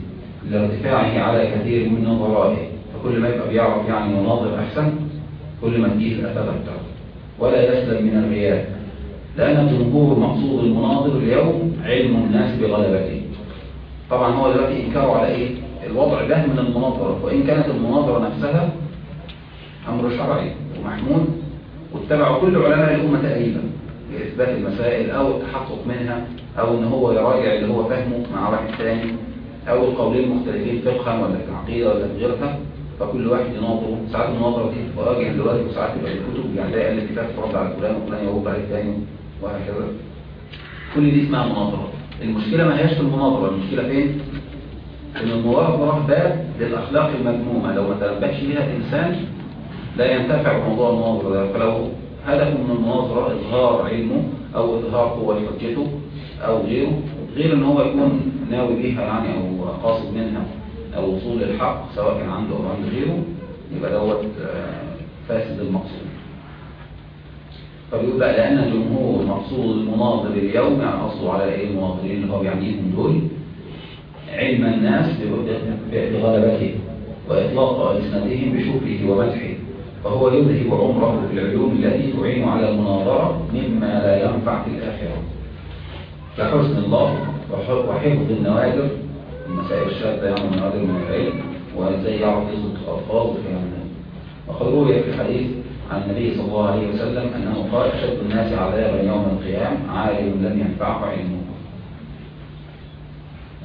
لارتفاعه على كثير من نظرائه فكل ما يبقى بيعرف يعني مناظر أحسن كل ما تجيه الأثر ولا يسلم من الرياء لأن الجمهور مقصود المناظر اليوم علم الناس بغلبته طبعا هو دلوقتي إنكاره على إيه؟ الوضع ده من المناظرة. وإن كانت المناظرة نفسها أمر شرعي ومحمود واتبعوا كل علماء الأمة تقريبا لإثبات المسائل أو التحقق منها أو إن هو يراجع اللي هو فهمه مع واحد ثاني أو القولين مختلفين فقها ولا في العقيدة ولا في غيرها. فكل واحد يناظره. ساعات المناظرة دي تراجع دلوقتي وساعات تبقى الكتب يعني ده قال كتاب ترد على فلان وفلان يرد على الثاني وهكذا. كل دي اسمها مناظرة. المشكلة ما هياش في المناظرة المشكلة فين؟ إن المناظرة باب للأخلاق المذمومة. لو ما تنبهش ليها الإنسان لا ينتفع بموضوع المناظرة ده. فلو هدفه من المناظرة إظهار علمه أو إظهار قوة حجته أو غيره غير إن هو يكون ناوي بيها يعني أو قاصد منها أو وصول للحق سواء كان عنده أو عند غيره يبقى دوت فاسد المقصود. فبيقول بقى لأن الجمهور مقصود المناظر اليوم يعني أصله على إيه المناظرين اللي هو بيعنيهم دول؟ علم الناس بغلبته وإطلاق ألسنتهم بشكره ومدحه فهو يذهب عمره في العلوم التي تعين على المناظرة مما لا ينفع في الآخرة. كحسن الله وحفظ النوادر المسائل الشاذة يعني النوادر من العلم وازاي يعرف يظبط الألفاظ وكلام وقد روي في الحديث عن النبي صلى الله عليه وسلم أنه قال أشد الناس عذابا يوم القيامة عالم لم ينفعه علمه.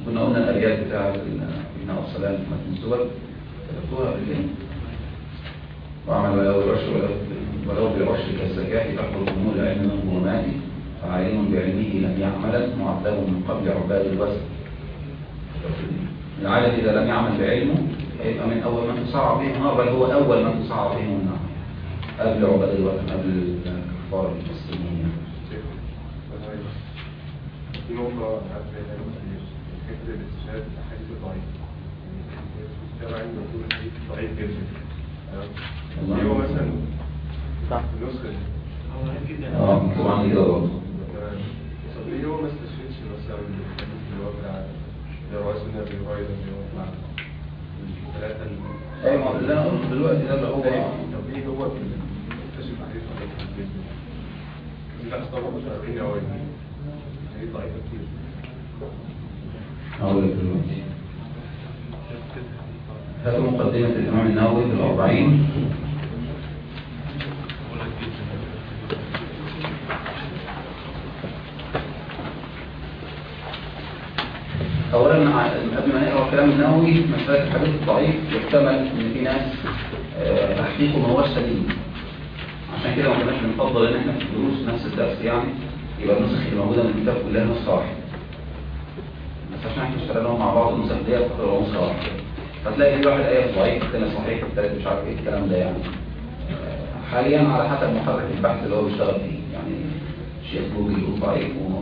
كنا قلنا الأبيات بتاع ابن السلام في السور كتبتوها بالليل وعمل ولو برش ولو برش كالزكاة تخرج من العلم من ظلماته فعالم بعلمه لم يعمل معذب من قبل عباد الوزن العالم إذا لم يعمل بعلمه هيبقى من أول من تصعب به النار بل هو أول من تصعب به النار قبل عباد الوطن قبل الكفار المسلمين. في نقطة حتة الاستشهاد الحديث الضعيف. السبع عندي الحديث ضعيف جدا. اللي هو مثلا صح دي. هو عارف جدا آه طبعا كده برضه ليه هو ما استشهدش مثلا اللي هو بتاع اسمه ابي هريرة اللي هو بتاع الثلاثة أيوه اللي أنا قلته دلوقتي ده اللي هو طب ليه هو اكتشف حديث ضعيف جدا؟ انت اختبرت شهرين أو اتنين حديث ضعيفة كتير دلوقتي هذا مقدمة الإمام النووي في الأربعين أولا قبل ما نقرأ كلام النووي مسألة الحديث الضعيف يحتمل إن في ناس آه، تحقيقه ما هوش سليم عشان كده ما كناش بنفضل إن إحنا في الدروس نفس الدرس يعني يبقى النسخ اللي موجودة من الكتاب كلها نسخة واحدة. بس عشان إحنا اشتغلنا مع بعض النسخ ديت تقرا نسخة واحدة. فتلاقي في واحد آية ضعيف الثاني صحيح الثالث مش عارف إيه الكلام ده يعني. حاليا على حسب محرك البحث اللي هو بيشتغل فيه. يعني الشيخ جوجل يقول ضعيف و...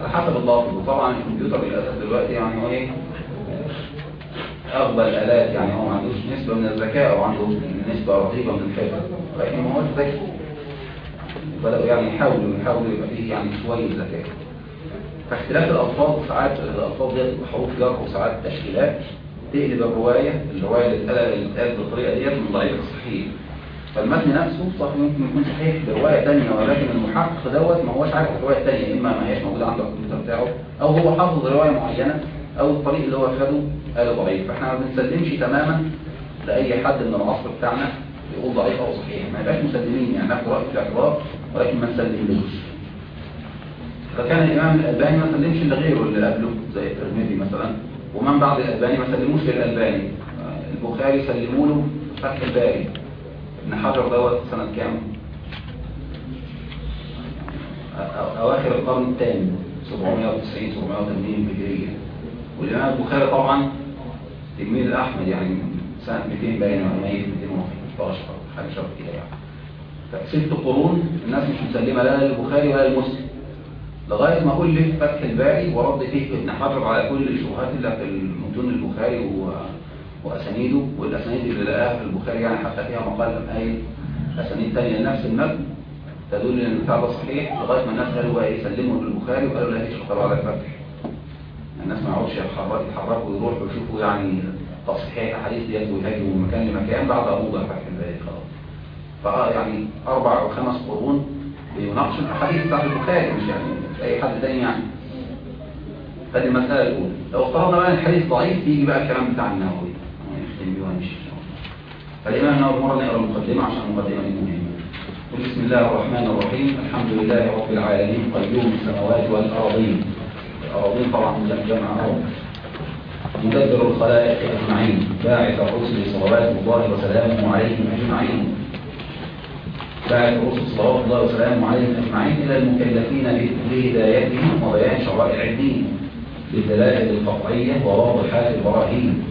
على حسب اللفظ وطبعا الكمبيوتر للاسف دلوقتي يعني هو إيه؟ اغبى الآلات يعني هو ما عندوش نسبة من الذكاء أو عنده نسبة رهيبة من الحفظ لكن ما هوش ذكي بدأوا يعني يحاولوا يحاولوا يبقى فيه يعني شوية ذكاء. فاختلاف الألفاظ ساعات الألفاظ ديت حروف جر وساعات تشكيلات تقلب الرواية الرواية اللي اتقال اللي اتقالت بالطريقة ديت من ضعيف لصحيح فالمتن نفسه صح ممكن يكون صحيح برواية تانية ولكن المحقق دوت ما هوش عارف الرواية التانية إما ما هيش موجودة عنده الكمبيوتر بتاعه أو هو حافظ رواية معينة أو الطريق اللي هو خده قال ضعيف. فإحنا ما بنسلمش تماما لأي حد من العصر بتاعنا يقول ضعيف أو صحيح. ما يبقاش مسلمين يعني ناخد رأي في الاعتبار ولكن ما نسلملوش. فكان الإمام الألباني ما سلمش لغيره اللي قبله زي الترمذي مثلا. ومن بعد الألباني ما سلموش للألباني. آه، البخاري سلموا له فتح الباري. ابن حجر دوت سنة كام؟ أواخر القرن الثاني. 790 780 هجرية. والإمام البخاري طبعا تلميذ أحمد يعني سنة 200 باين ولا ميت 215 حاجة شبه كده يعني. ست قرون الناس مش مسلمة لا للبخاري ولا للمسلم لغاية ما ألف فتح الباري ورد فيه ابن حجر على كل الشبهات اللي في المتون البخاري و... وأسانيده والأسانيد اللي لقاها في البخاري يعني حتى فيها مقال قايل أسانيد تانية لنفس المتن تدل إن البتاع ده صحيح لغاية ما الناس قالوا إيه سلموا للبخاري وقالوا لا خطر على الفتح. الناس ما يقعدوش يتحركوا ويروحوا يشوفوا يعني تصحيح الاحاديث ديت ويهاجموا من مكان لمكان بعد ابوضع فتح الباري خلاص فاه يعني أربع أو خمس قرون بيناقشوا الأحاديث بتاعت البخاري مش يعني مش أي حد تاني يعني. هذه المسألة الأولى. لو افترضنا بقى الحديث ضعيف يجي بقى الكلام بتاع النووي. نختم بيه ونمشي. فالإمام النووي مرة نقرأ المقدمة عشان المقدمة دي مهمة. قل بسم الله الرحمن الرحيم. الحمد لله رب العالمين. قيوم السماوات والأراضين الأراضين طبعا جمع مدبر الخلائق أجمعين. باعث الرسل صلوات الله وسلامه عليهم أجمعين. باعث الرسل صلوات الله وسلامه عليهم أجمعين. إلى المكلفين بهدايتهم وبيان شرائع الدين. بالدلائل القطعية وواضحات البراهين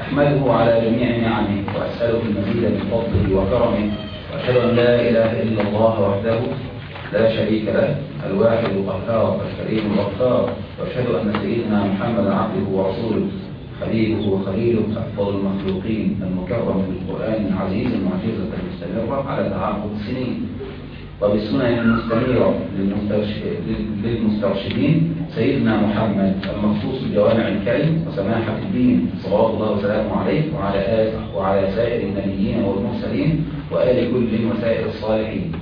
أحمده على جميع نعمه وأسأله المزيد من فضله وكرمه. وأشهد أن لا إله إلا الله وحده لا شريك له. الواحد القهار الكريم الغفار وأشهد أن سيدنا محمدا عبده ورسوله حبيبه وخليله أفضل المخلوقين المكرم بالقرآن العزيز المعجزة المستمرة على تعاقب السنين وبالسنن للمسترش- للمسترشدين سيدنا محمد المخصوص بجوامع الكلم وسماحة الدين صلوات الله وسلامه عليه وعلى آله وعلى سائر النبيين والمرسلين وآل كل وسائر الصالحين.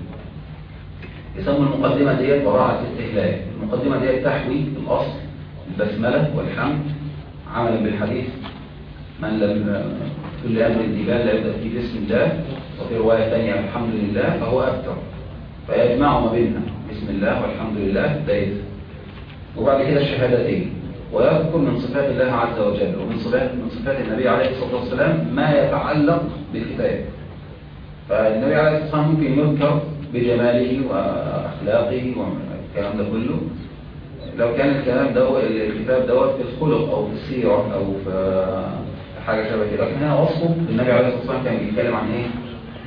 يسموا المقدمة ديت براعة الاستهلاك المقدمة ديت تحوي الأصل البسملة والحمد عملا بالحديث من لم كل أمر الدبال لا يبدأ فيه باسم الله وفي رواية ثانية الحمد لله فهو أكثر. فيجمع ما بينها بسم الله والحمد لله. دايز وبعد كده الشهادتين. ويذكر من صفات الله عز وجل ومن صفات من صفات النبي عليه الصلاة والسلام ما يتعلق بالكتاب فالنبي عليه الصلاة والسلام ممكن يذكر بجماله وأخلاقه والكلام ده كله. لو كان الكلام ده الكتاب دوت في الخلق أو في السيرة أو في حاجة شبه كده. لكن هنا وصفه النبي عليه الصلاة والسلام كان بيتكلم عن إيه؟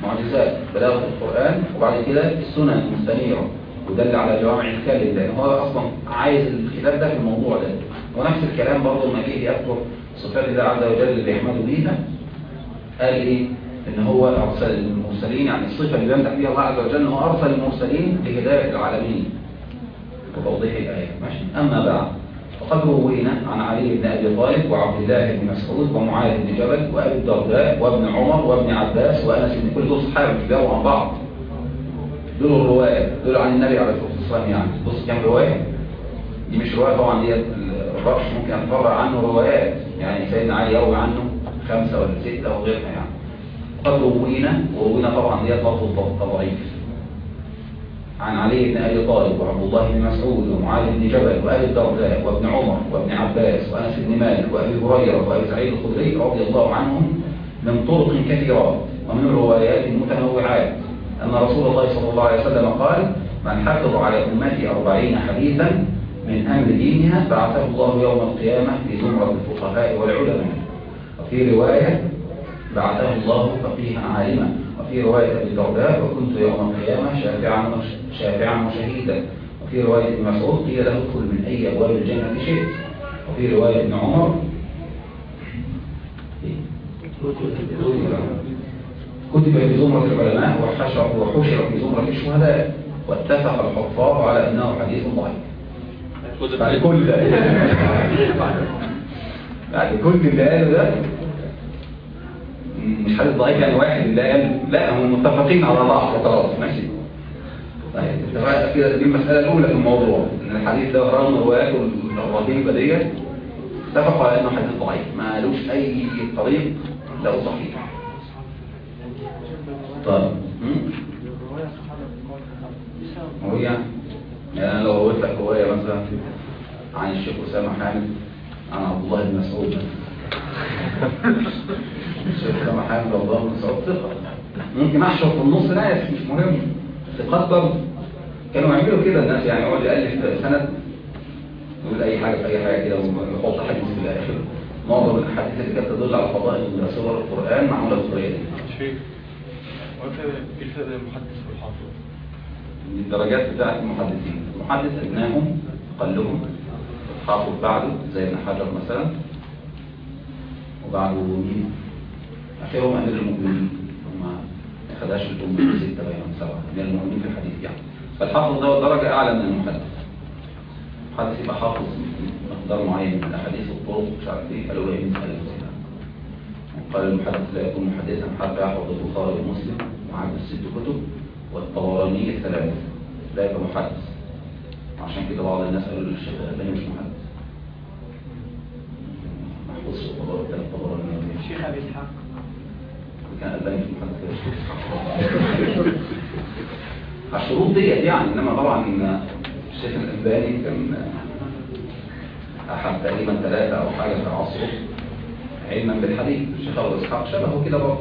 معجزات. بلاغة القرآن وبعد كده السنن المستنيرة. ودل على جوامع الكلم لأن هو أصلا عايز الكتاب ده في الموضوع ده. ونفس الكلام برضه لما جه يذكر صفات الله عز وجل اللي يحمده بيها. قال إيه؟ إن هو أرسل المرسلين يعني الصفة اللي بيمدح فيها الله عز وجل إن هو أرسل المرسلين لهداية العالمين وتوضيح الآية. ماشي. أما بعد وقد روينا عن علي بن أبي طالب وعبد الله بن مسعود ومعاذ بن جبل وأبي الدرداء وابن عمر وابن عباس وأنس بن كل دول صحابة بيجاوبوا عن بعض. دول الرواية دول عن النبي عليه الصلاة والسلام يعني. بص كام رواية؟ دي مش رواية طبعا ديت الرأس ممكن أتفرع عنه روايات. يعني سيدنا علي يروي عنه خمسة ولا ستة وغيرها يعني. قد روينا وروينا طبعا ديت برضه تضعيف عن علي بن أبي طالب وعبد الله بن مسعود ومعاذ بن جبل وأبي الدرداء وابن عمر وابن عباس وأنس بن مالك وأبي هريرة وأبي سعيد الخدري رضي الله عنهم من طرق كثيرات ومن روايات متنوعات. أن رسول الله صلى الله عليه وسلم قال من حفظ على أمتي أربعين حديثا من أمر دينها بعثه الله يوم القيامة في زمرة الفقهاء والعلماء. وفي رواية بعثه الله فقيها عالما. وفي رواية أبي الدرداء وكنت يوم القيامة شافعا شافعا وشهيدا. وفي رواية ابن مسعود قيل له ادخل من أي أبواب الجنة شئت. وفي رواية ابن عمر كتب في زمرة العلماء وحشر وحشر في زمرة الشهداء واتفق الحفاظ على أنه حديث ضعيف. بعد كل ده بعد كل اللي قاله ده مش حديث ضعيف يعني واحد اللي قال لا هم متفقين على بعض خلاص ماشي. طيب كده دي المسألة الأولى في الموضوع إن الحديث ده رغم رواياته الرهيبة ديت اتفقوا على إنه حديث ضعيف ما لوش أي طريق له صحيح. طيب؟ هو يعني يعني أنا لو قلت لك رواية مثلا عن الشيخ أسامة حامد عن عبد الله بن مسعود. حامد عبد الله مسعود ثقة ممكن أحشر في النص ناس مش مهم. ثقات برضه. كانوا يعملوا كده. الناس يعني يقعد يألف سند. يقول أي حاجة في أي حاجة كده. ويحط حديث في الآخر. معظم الأحاديث اللي كانت تدل على فضائل سور القرآن معمولة بالطريقة دي. شيخ الفرق بين المحدث والحافظ من الدرجات بتاعت المحدثين. المحدث ابناهم قلهم حافظ بعده زي ابن حجر مثلا. وبعده مين؟ اخرهم امير المؤمنين هم ما خداش الام ستة بينهم سبعة. من المؤمنين في الحديث يعني. فالحافظ ده درجة أعلى من المحدث المحدث يبقى حافظ مقدار معين من الأحاديث والطرق مش عارف إيه. قالوا له إيه؟ مسألة مسألة قال المحدث لا يكون محدثا حتى يحفظ البخاري ومسلم وعنده الست كتب والطبراني الثلاثة. لا يكون محدث عشان كده بعض الناس قالوا للشيخ الألباني مش محدث. محفوظ الطبراني. الشيخ أبي إسحاق كان الألباني مش محدث كده الشروط ديت يعني إنما طبعا الشيخ الألباني كان أحد تقريبا ثلاثة أو حاجة في عصره علما بالحديث. الشيخ أبو إسحاق شبهه كده برضه.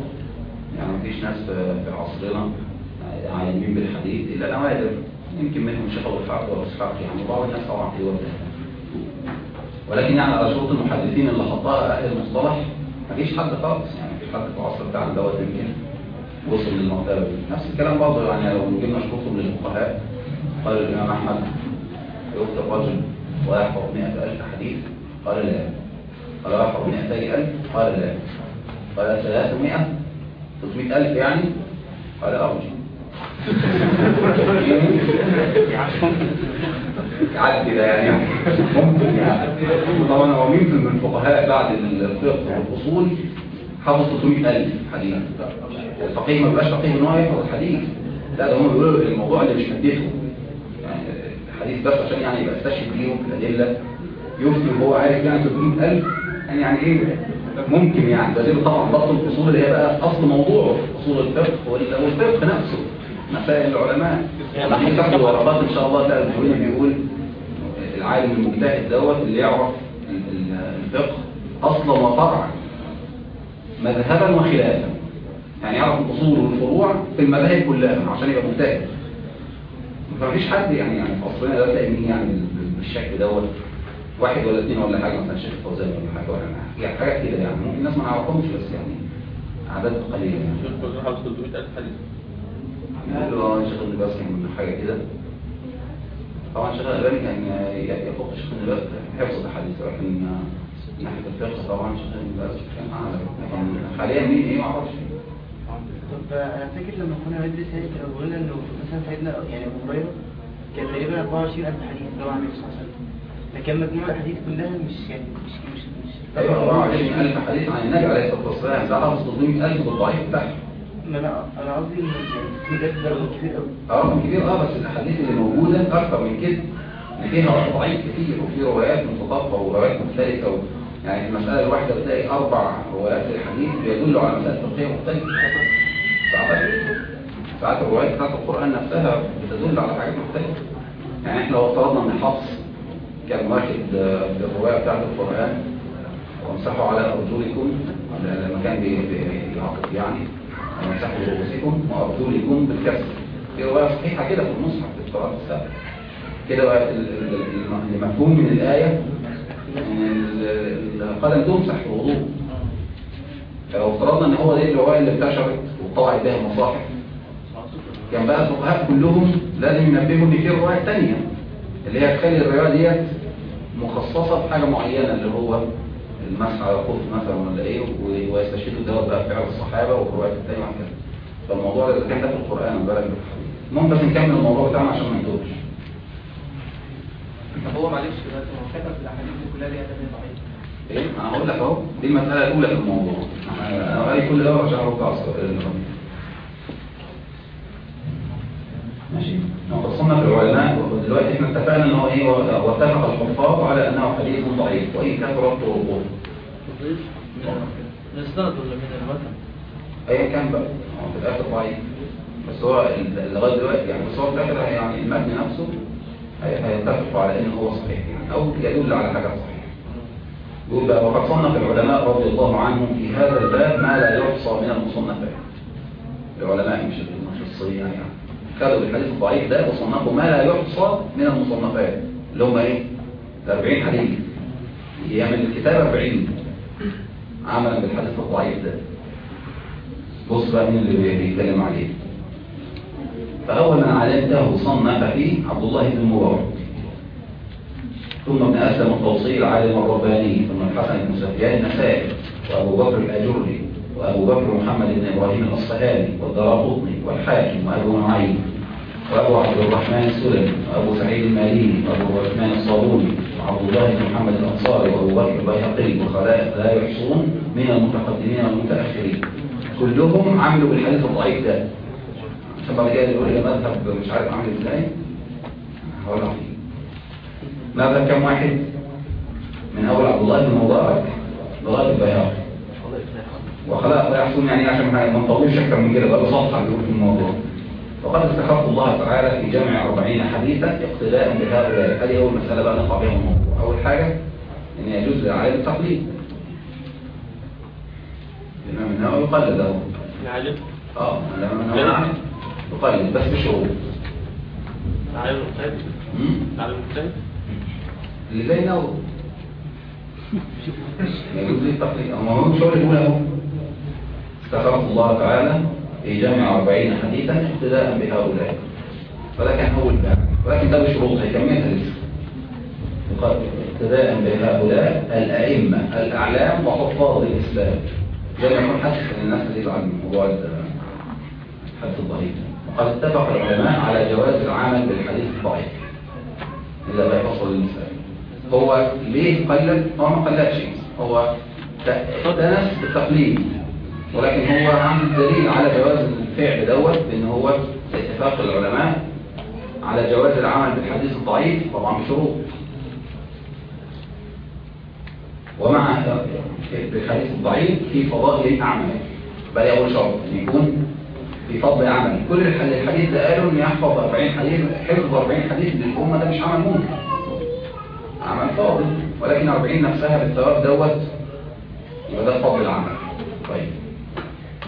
يعني مفيش ناس في عصرنا عالمين بالحديث إلا نوادر يمكن منهم الشيخ أبو إسحاق وأبو إسحاق يعني بعض الناس طبعا في وقت ولكن يعني على شروط المحدثين اللي حطها أهل المصطلح مفيش حد خالص يعني. حد اتعصب بتاع دوت يمكن وصل للمقتبه نفس الكلام برضه يعني لو جبنا من للفقهاء قال الإمام أحمد يكتب رجل ويحفظ 100000 حديث قال لا. قال يحفظ 200000 قال لا. قال 300 300000 يعني؟ قال أرجو. عدي ده يعني. ممكن يعني. طبعا هو مين من الفقهاء بعد الفقه والأصول؟ 500000 حديث. الفقيه ما بقاش فقيه إن هو يحفظ الحديث. لا ده هم بيقولوا الموضوع اللي مش مديته يعني الحديث بس عشان يعني يبقى استشهد ليهم في الأدلة. يفتي هو عارف يعني 300000 يعني يعني إيه؟ ممكن يعني. ده غير طبعا ضبط الأصول اللي هي بقى أصل موضوعه أصول الفقه والا والفقه نفسه. مسائل العلماء. راح يساعدوا ورقات إن شاء الله تلاقي الدكتور بيقول العالم المجتهد دوت اللي يعرف الفقه أصلا وفرعا مذهبا وخلافا. يعني يعرف الأصول والفروع في المذاهب كلها عشان يبقى مجتهد فمفيش حد يعني يعني عصرنا ده تلاقي مين يعني بالشكل دوت؟ واحد ولا اثنين ولا حاجة مثلا شيخ فوزان ولا حاجة ولا يعني حاجات كده يعني. ممكن الناس ما نعرفهمش بس يعني اعداد قليله يعني. شيخ فوزان حافظ 300000 حديث. قالوا آه شيخ ابن باز كان حاجة كده. طبعا شيخ الالباني كان يفوق شيخ ابن باز في حفظ الحديث لكن من ناحيه الفقه طبعا اعلى لكن حاليا مين؟ إيه؟ ما أعرفش. طب أنا فاكر لما كنا كانوا بيقولوا لنا انه مثلا سيدنا يعني ابو هريره كان تقريبا 24000 حديث عن النبي صلى الله عليه وسلم فكان مجموع الاحاديث كلها مش يعني مش مش مش. أيوه 24000 حديث عن النبي عليه الصلاة والسلام ده حافظ 300000 بالضعيف بتاعه ما أنا أنا قصدي ان يعني ده كبير قوي آه كبير آه بس الأحاديث اللي موجودة أكثر من كده فيها ضعيف كتير وفي روايات متطابقة وروايات مختلفة. يعني في المسألة الواحدة بتلاقي أربع روايات للحديث بيدلوا على مسائل فقهيه مختلفه ساعات ساعات الروايات بتاعت القرآن نفسها بتدل على حاجات مختلفة. يعني إحنا لو افترضنا إن حفص كان واخد آه، الرواية بتاعت القرآن وامسحوا على أرجلكم لما كان بي- بي- بيعاقب يعني وامسحوا برؤوسكم وأرجلكم بالكسر. في رواية صحيحة كده في المصحف في القراءات السابقه كده بقى ال- ال- ال- المفهوم من الآية ان ال- القدم تمسح في الوضوء فلو افترضنا إن هو دي الروايه اللي انتشرت وطلعت بها المصاحف كان بقى الفقهاء كلهم لازم ينبهوا ان في روايات تانية اللي هي تخلي الرواية ديت مخصصة بحاجه معينة اللي هو المسح على الخف مثلا ولا إيه ويستشهدوا دوت بقى بفعل الصحابة والروايات التانية وهكذا. فالموضوع ده كان ده في القرآن بالحديث المهم بس نكمل الموضوع بتاعنا عشان ما نتوهش طب هو معلش دلوقتي هو كتب الأحاديث دي كلها ليها تانية ضعيف إيه؟ أنا هقول لك أهو. دي المسألة الأولى في الموضوع. أنا قاري كل ده عشان أرد على ماشي. وقسمنا في العلماء ودلوقتي إحنا اتفقنا إن هو إيه؟ واتفق الحفاظ على أنه حديث ضعيف. وإن كثرت طرقه السند ولا من المتن ايا كان بقى. هو في الآخر ضعيف. بس هو لغاية دلوقتي يعني بس هو في الآخر يعني المتن نفسه هيتفقوا على إنه هو صحيح. أو يدل على حاجة صحيحة. يقول بقى وقد صنف العلماء رضي الله عنهم في هذا الباب ما لا يحصى من المصنفات العلماء مش الصين يعني. خدوا الحديث الضعيف ده وصنفوا ما لا يحصى من المصنفات. اللي هم إيه؟ ال 40 حديث. يعمل الكتاب 40 عملا بالحديث الضعيف ده. بص بقى مين اللي بيتكلم عليه. فأول من علمته صنف فيه عبد الله بن مبارك. ثم ابن أسلم الطوسي العالم الرباني ثم الحسن بن سفيان النسائي وأبو بكر الأجري وأبو بكر محمد بن إبراهيم الأصفهاني والدارقطني والحاكم وأبو نعيم وأبو عبد الرحمن السلمي وأبو سعيد الماليني وأبو الرحمن الصابوني وعبد الله بن محمد الأنصاري وأبو بكر البيهقي وخلائق لا يحصون من المتقدمين والمتأخرين. كلهم عملوا بالحديث الضعيف ده. عشان بعد كده يقول لي مذهب مش عارف عامل إزاي؟ هقول لك. ماذا كم واحد؟ من أول عبد الله بن مبارك لغاية البيهقي وخلاء لا يحصل يعني عشان ما نطولش أكتر من كده بقى صفحة بيقول في الموضوع. وقد استخرت الله تعالى في جمع 40 حديثا اقتداء بهؤلاء. هذه أول مسألة بقى نقع بها الموضوع. أول حاجة إن يجوز للعالم التقليد. الإمام النووي يقلد أهو العالم آه الإمام النووي يقلد بس بشروط العالم المجتهد مم؟ العالم المجتهد اللي زي النووي يجوز لي التقليد هو مش هو اللي يقول أهو. استخرت الله تعالى في جمع 40 حديثا اقتداء بهؤلاء. فده كان أول باب ولكن ده بشروط هيكملها لسه يقال اقتداء بهؤلاء الأئمة الأعلام وحفاظ الإسلام. زي حاسس ان الناس تزيد عن موضوع الحديث الضعيف. وقد اتفق العلماء على جواز العمل بالحديث الضعيف. إذا لا يفصل المسائل هو ليه قلد؟ هو ما قلدش. هو اقتنس بالتقليد ولكن هو عنده دليل على جواز الفعل دوت بأن هو اتفاق العلماء على جواز العمل بالحديث الضعيف طبعا بشروط. ومع بالحديث الضعيف في فضائل الأعمال بل أول شرط يكون في فضل عمل كل الح- الحديث ده قالوا أن يحفظ 40 حديث حفظ 40 حديث للأمة ده مش عمل ممكن. عمل فاضل. ولكن 40 نفسها بالثواب دوت يبقى ده فضل العمل. طيب.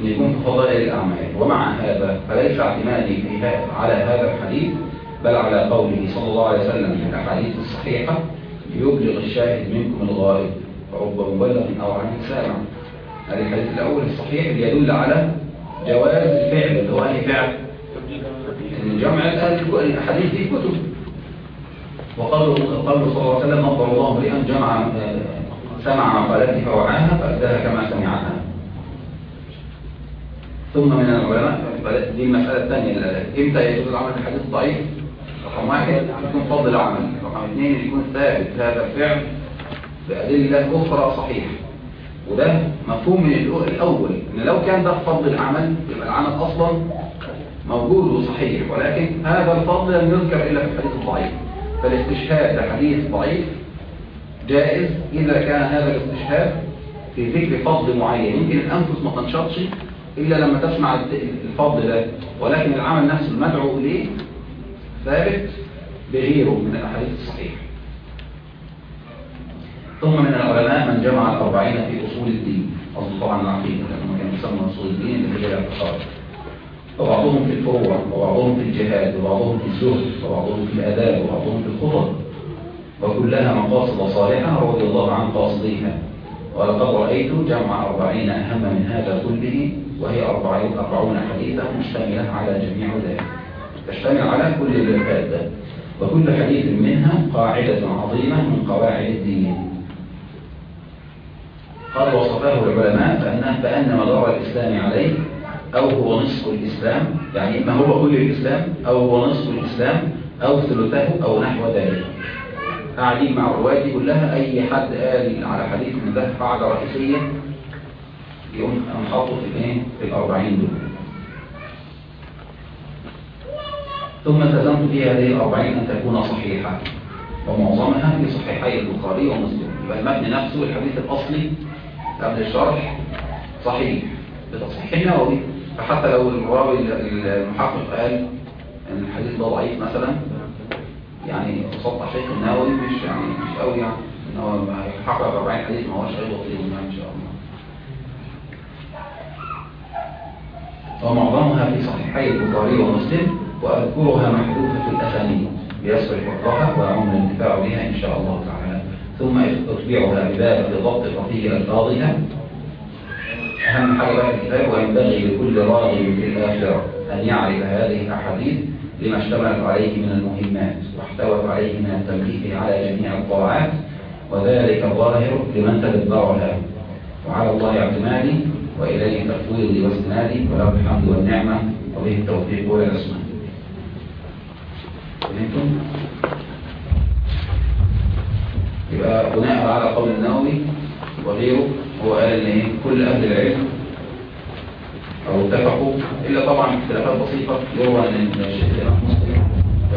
يكون في فضائل الأعمال. ومع هذا فليس اعتمادي على هذا الحديث بل على قوله صلى الله عليه وسلم في الأحاديث الصحيحة يبلغ الشاهد منكم الغائب فرب مبلغ أو عن سامع. هذا الحديث الأول الصحيح يدل على جواز الفعل اللي هو أي فعل إن جمع الأحاديث دي كتب وقالوا قالوا صلى الله عليه وسلم نظر الله امرئا جمع آه، سمع مقالته فوعاها فأداها كما سمعها ثم من العلماء دي المسألة الثانية إمتى يجوز العمل بالحديث الضعيف رقم واحد يكون فضل العمل. رقم اثنين يكون ثابت هذا الفعل بأدلة أخرى صحيحة. وده مفهوم من الأو- الأول إن لو كان ده فضل العمل يبقى العمل أصلا موجود وصحيح ولكن هذا الفضل لم يذكر إلا في الحديث الضعيف. فالاستشهاد بحديث ضعيف جائز إذا كان هذا الاستشهاد في ذكر فضل معين. يمكن الأنفس ما تنشطش إلا لما تسمع الفضل ده ولكن العمل نفسه المدعو إليه ثابت بغيره من الأحاديث الصحيحة. ثم من العلماء من جمع الأربعين في أصول الدين. أصل طبعا العقيدة لأنه كان يسمى أصول الدين اللي هي الاعتقاد وبعضهم في الفروع وبعضهم في الجهاد وبعضهم في الزهد وبعضهم في الآداب وبعضهم في الخطب. وكلها مقاصد صالحة رضي الله عن قاصديها. ولقد رأيت جمع أربعين أهم من هذا كله وهي أربعين أربعون حديثا مشتملة على جميع ذلك. تشتمل على كل ده وكل حديث منها قاعدة عظيمة من قواعد الدين. قال وصفاه العلماء فأنه بأن مدار الإسلام عليه أو هو نصف الإسلام يعني إما هو كل الإسلام أو هو نصف الإسلام أو ثلثه أو نحو ذلك. قاعدين مع الرواية كلها أي حد قال على حديث من ده قاعدة رئيسية يقوم نحطه في الإيه؟ في الأربعين دول. ثم التزمت في هذه الأربعين أن تكون صحيحة. ومعظمها في صحيحي البخاري ومسلم. يبقى المتن نفسه الحديث الأصلي قبل الشرح صحيح. بتصحيح النووي. فحتى لو الراوي المحقق قال إن الحديث ده ضعيف مثلا يعني قصاد تحقيق النووي مش يعني مش قوي يعني إن هو هيحقق 40 حديث ما هوش غير وطيب يعني إن شاء الله. ومعظمها في صحيحي البخاري ومسلم وأذكرها محذوفة الأسانيد. بيسر حفظها ويعم الانتفاع بها إن شاء الله تعالى. ثم اتبعها بباب ضبط خفي الفاظها أهم حاجة بقى الكتاب وينبغي لكل راغب في الآخرة أن يعرف هذه الأحاديث لما اشتملت عليه من المهمات واحتوت عليه من التنبيه على جميع الطاعات وذلك ظاهر لمن تدبرها. وعلى الله اعتمادي وإليه تفويضي واستنادي وله الحمد والنعمة وبه التوفيق والعصمة. فهمتم؟ يبقى بناء على قول النووي وغيره هو قال إن إيه؟ كل أهل العلم أو اتفقوا إلا طبعا اختلافات بسيطة يروى إن الشيخ مسلم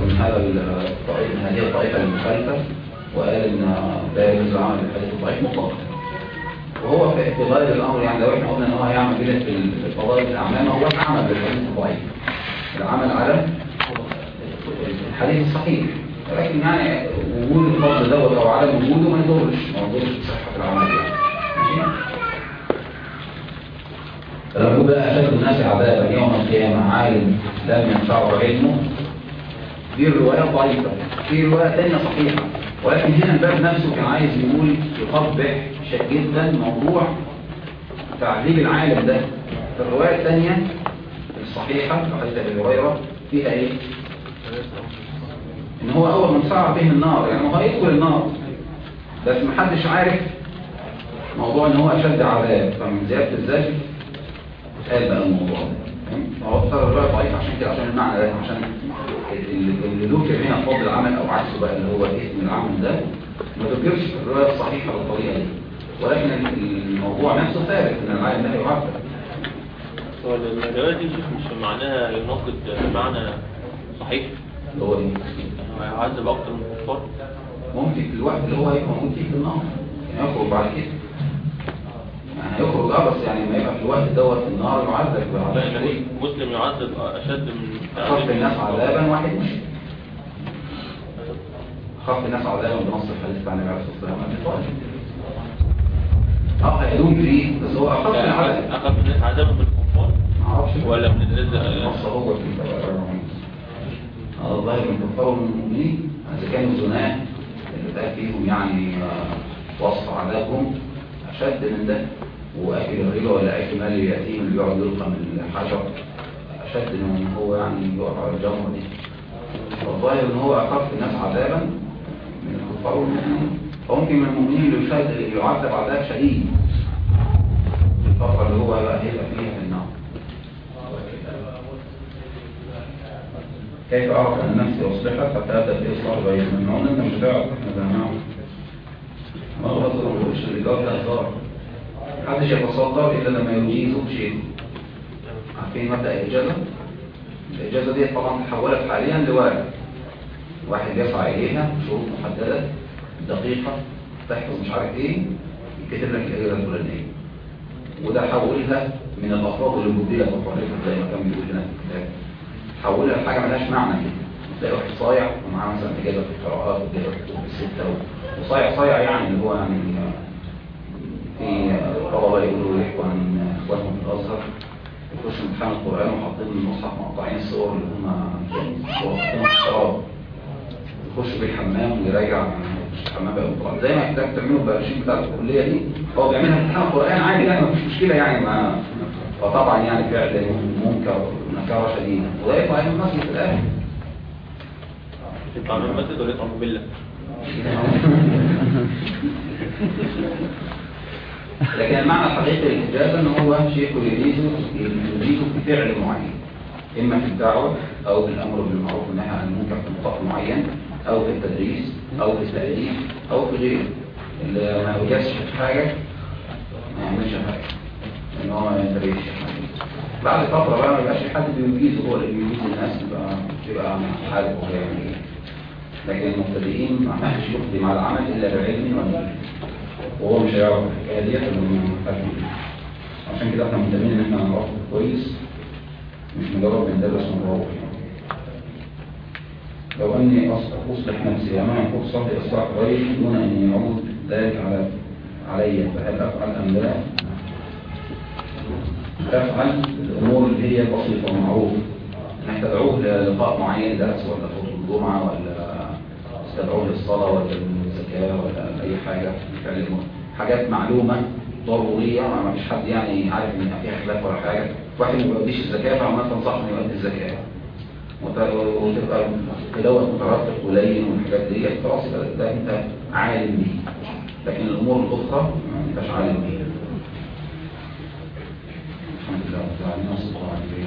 من هذا الطائفة من هذه الطائفة المخالفة وقال إن لا يجوز العمل بالحديث الضعيف مطلقا وهو في غايه الأمر يعني لو إحنا قلنا إن هو هيعمل كده في الفضائل الأعمال ما هوش عمل بالحديث الضعيف العمل على الحديث الصحيح. ولكن يعني وجود الفضل دوت أو عدم وجوده ما يضرش ما يضرش بصحه العمل. يعني فلما بقى أشد الناس عذابا يوم القيامة عالم لم ينفعه علمه. دي الرواية ضعيفة في رواية تانية صحيحة ولكن هنا الباب نفسه كان عايز يقول يقبح جدا موضوع تعذيب العالم ده. في الرواية الثانية الصحيحة أبي هريرة فيها إيه؟ إن هو أول من صعب به النار يعني هو هيدخل النار. بس محدش عارف موضوع إن هو أشد عذاب. فمن زيادة الزجر قال بقى الموضوع ده. هو اختار الرواية ضعيف عشان كده عشان المعنى ده عشان اللي ذكر هنا فضل العمل أو عكسه بقى اللي هو اسم العمل ده ما ذكرش الرواية الصحيحة بالطريقة دي. ولكن الموضوع نفسه ثابت إن العالم ده يعبر الرواية دي مش معناها يناقض معنى صحيح؟ اللي هو إيه؟ هيعذب أكتر من الكفار ممكن في الوقت اللي هو هيبقى في النار يعني يخرج بعد كده. يعني هيخرج آه بس يعني ما يبقى في الوقت دوت النار شديد مسلم يعذب أشد من خف الناس عذابا واحد مش. خف الناس عذابا بنص الحديث عن النبي عليه الصلاه والسلام. آه هيدوم فيه بس هو أخف الناس عذابا. بالكفار؟ ما أعرفش. ولا من الناس النص هو في الله من المؤمنين إذا كانوا اللي ده فيهم يعني آه، وصف عذابهم أشد من ده وأكل الربا ولا اكل مال اليتيم اللي بيقعد يلقى من الحجر أشد من هو يعني يقع على الجمرة دي. والظاهر إن هو أخف الناس عذابا من الكفار والمؤمنين فممكن من المؤمنين اللي يعذب عذاب شديد. الفترة اللي هو بقى هيبقى فيها في النار كيف أعرف أن نفسي أصلحت حتى أبدأ في إصلاح بين المنعون أنت مش هتعرف إحنا مش اللي جاب هزار محدش يتصدر إلا لما يجيزه بشيء عارفين مبدأ الإجازة؟ الإجازة دي طبعا تحولت حاليا لواجب. واحد يسعى إليها بشروط محددة دقيقة تحفظ مش عارف إيه يكتب لك الإجازة الفلانية. وده حولها من الأفراد اللي بديلة وحريتها زي ما كان بيقول لنا. في الكتاب حولها لحاجة ملهاش معنى كده. تلاقي واحد صايع ومعاه مثلا إجازة في القراءات وإجازة في الكتب الستة و- وصايع صايع يعني اللي هو يعني في طلبة يقولوا يحكوا عن إخوانهم في الأزهر. يخشوا امتحان القرآن وحاطين المصحف مقطعين الصور اللي هم صور حاطينهم في الشراب. يخش بيه الحمام ويراجع مش حمام بقى القرآن زي ما يحتاج تعمله بالرشيد بتاع الكلية دي هو بيعملها امتحان القرآن عادي يعني مفيش مشكلة يعني ما فطبعا يعني فعل منكر نكارة شديدة وده يطلع من المسجد في الآخر يطلع من المسجد ولا يطلع من بالله لكن المعنى الحقيقي للإجازة أن هو شيء يريده يريده في فعل معين. إما في الدعوة أو في الأمر بالمعروف والنهي عن المنكر في نطاق معين أو في التدريس أو في التأليف أو في غيره. اللي ما يجازش حاجة ما يعملش حاجة. إن هو يدريش بعد فترة بقى ما يبقاش حد بيجيزه هو اللي بيجيز الناس يبقى يبقى يعمل إيه لكن المبتدئين ما حدش يقدم على العمل إلا بعلم ونية وهو مش هيعرف الحكاية ديت عشان كده إحنا مهتمين إن إحنا نعرفه كويس مش مجرد بندرس ونروح لو إني اصلح نفسي امام فرصه لاصلاح غيري دون ان يعود ذلك على علي فهل أفعل أم لا؟ افعل الأمور اللي هي بسيطة ومعروفة. انك تدعوه للقاء معين درس ولا خطبة الجمعة ولا تدعوه للصلاة ولا للزكاة ولا فعل المهم. حاجات معلومة ضرورية ما فيش حد يعني عارف إن فيها خلاف ولا حاجة. واحد ما بيوديش الزكاة فعمال تنصحه انه يؤدي الزكاة. وت- وتبقى تلاوه مترتب قليل والحاجات دي خلاص ده أنت عالم بيه. لكن الأمور الأخرى ما انتش عالم بيها. pointed out, uh, Nelson Clark,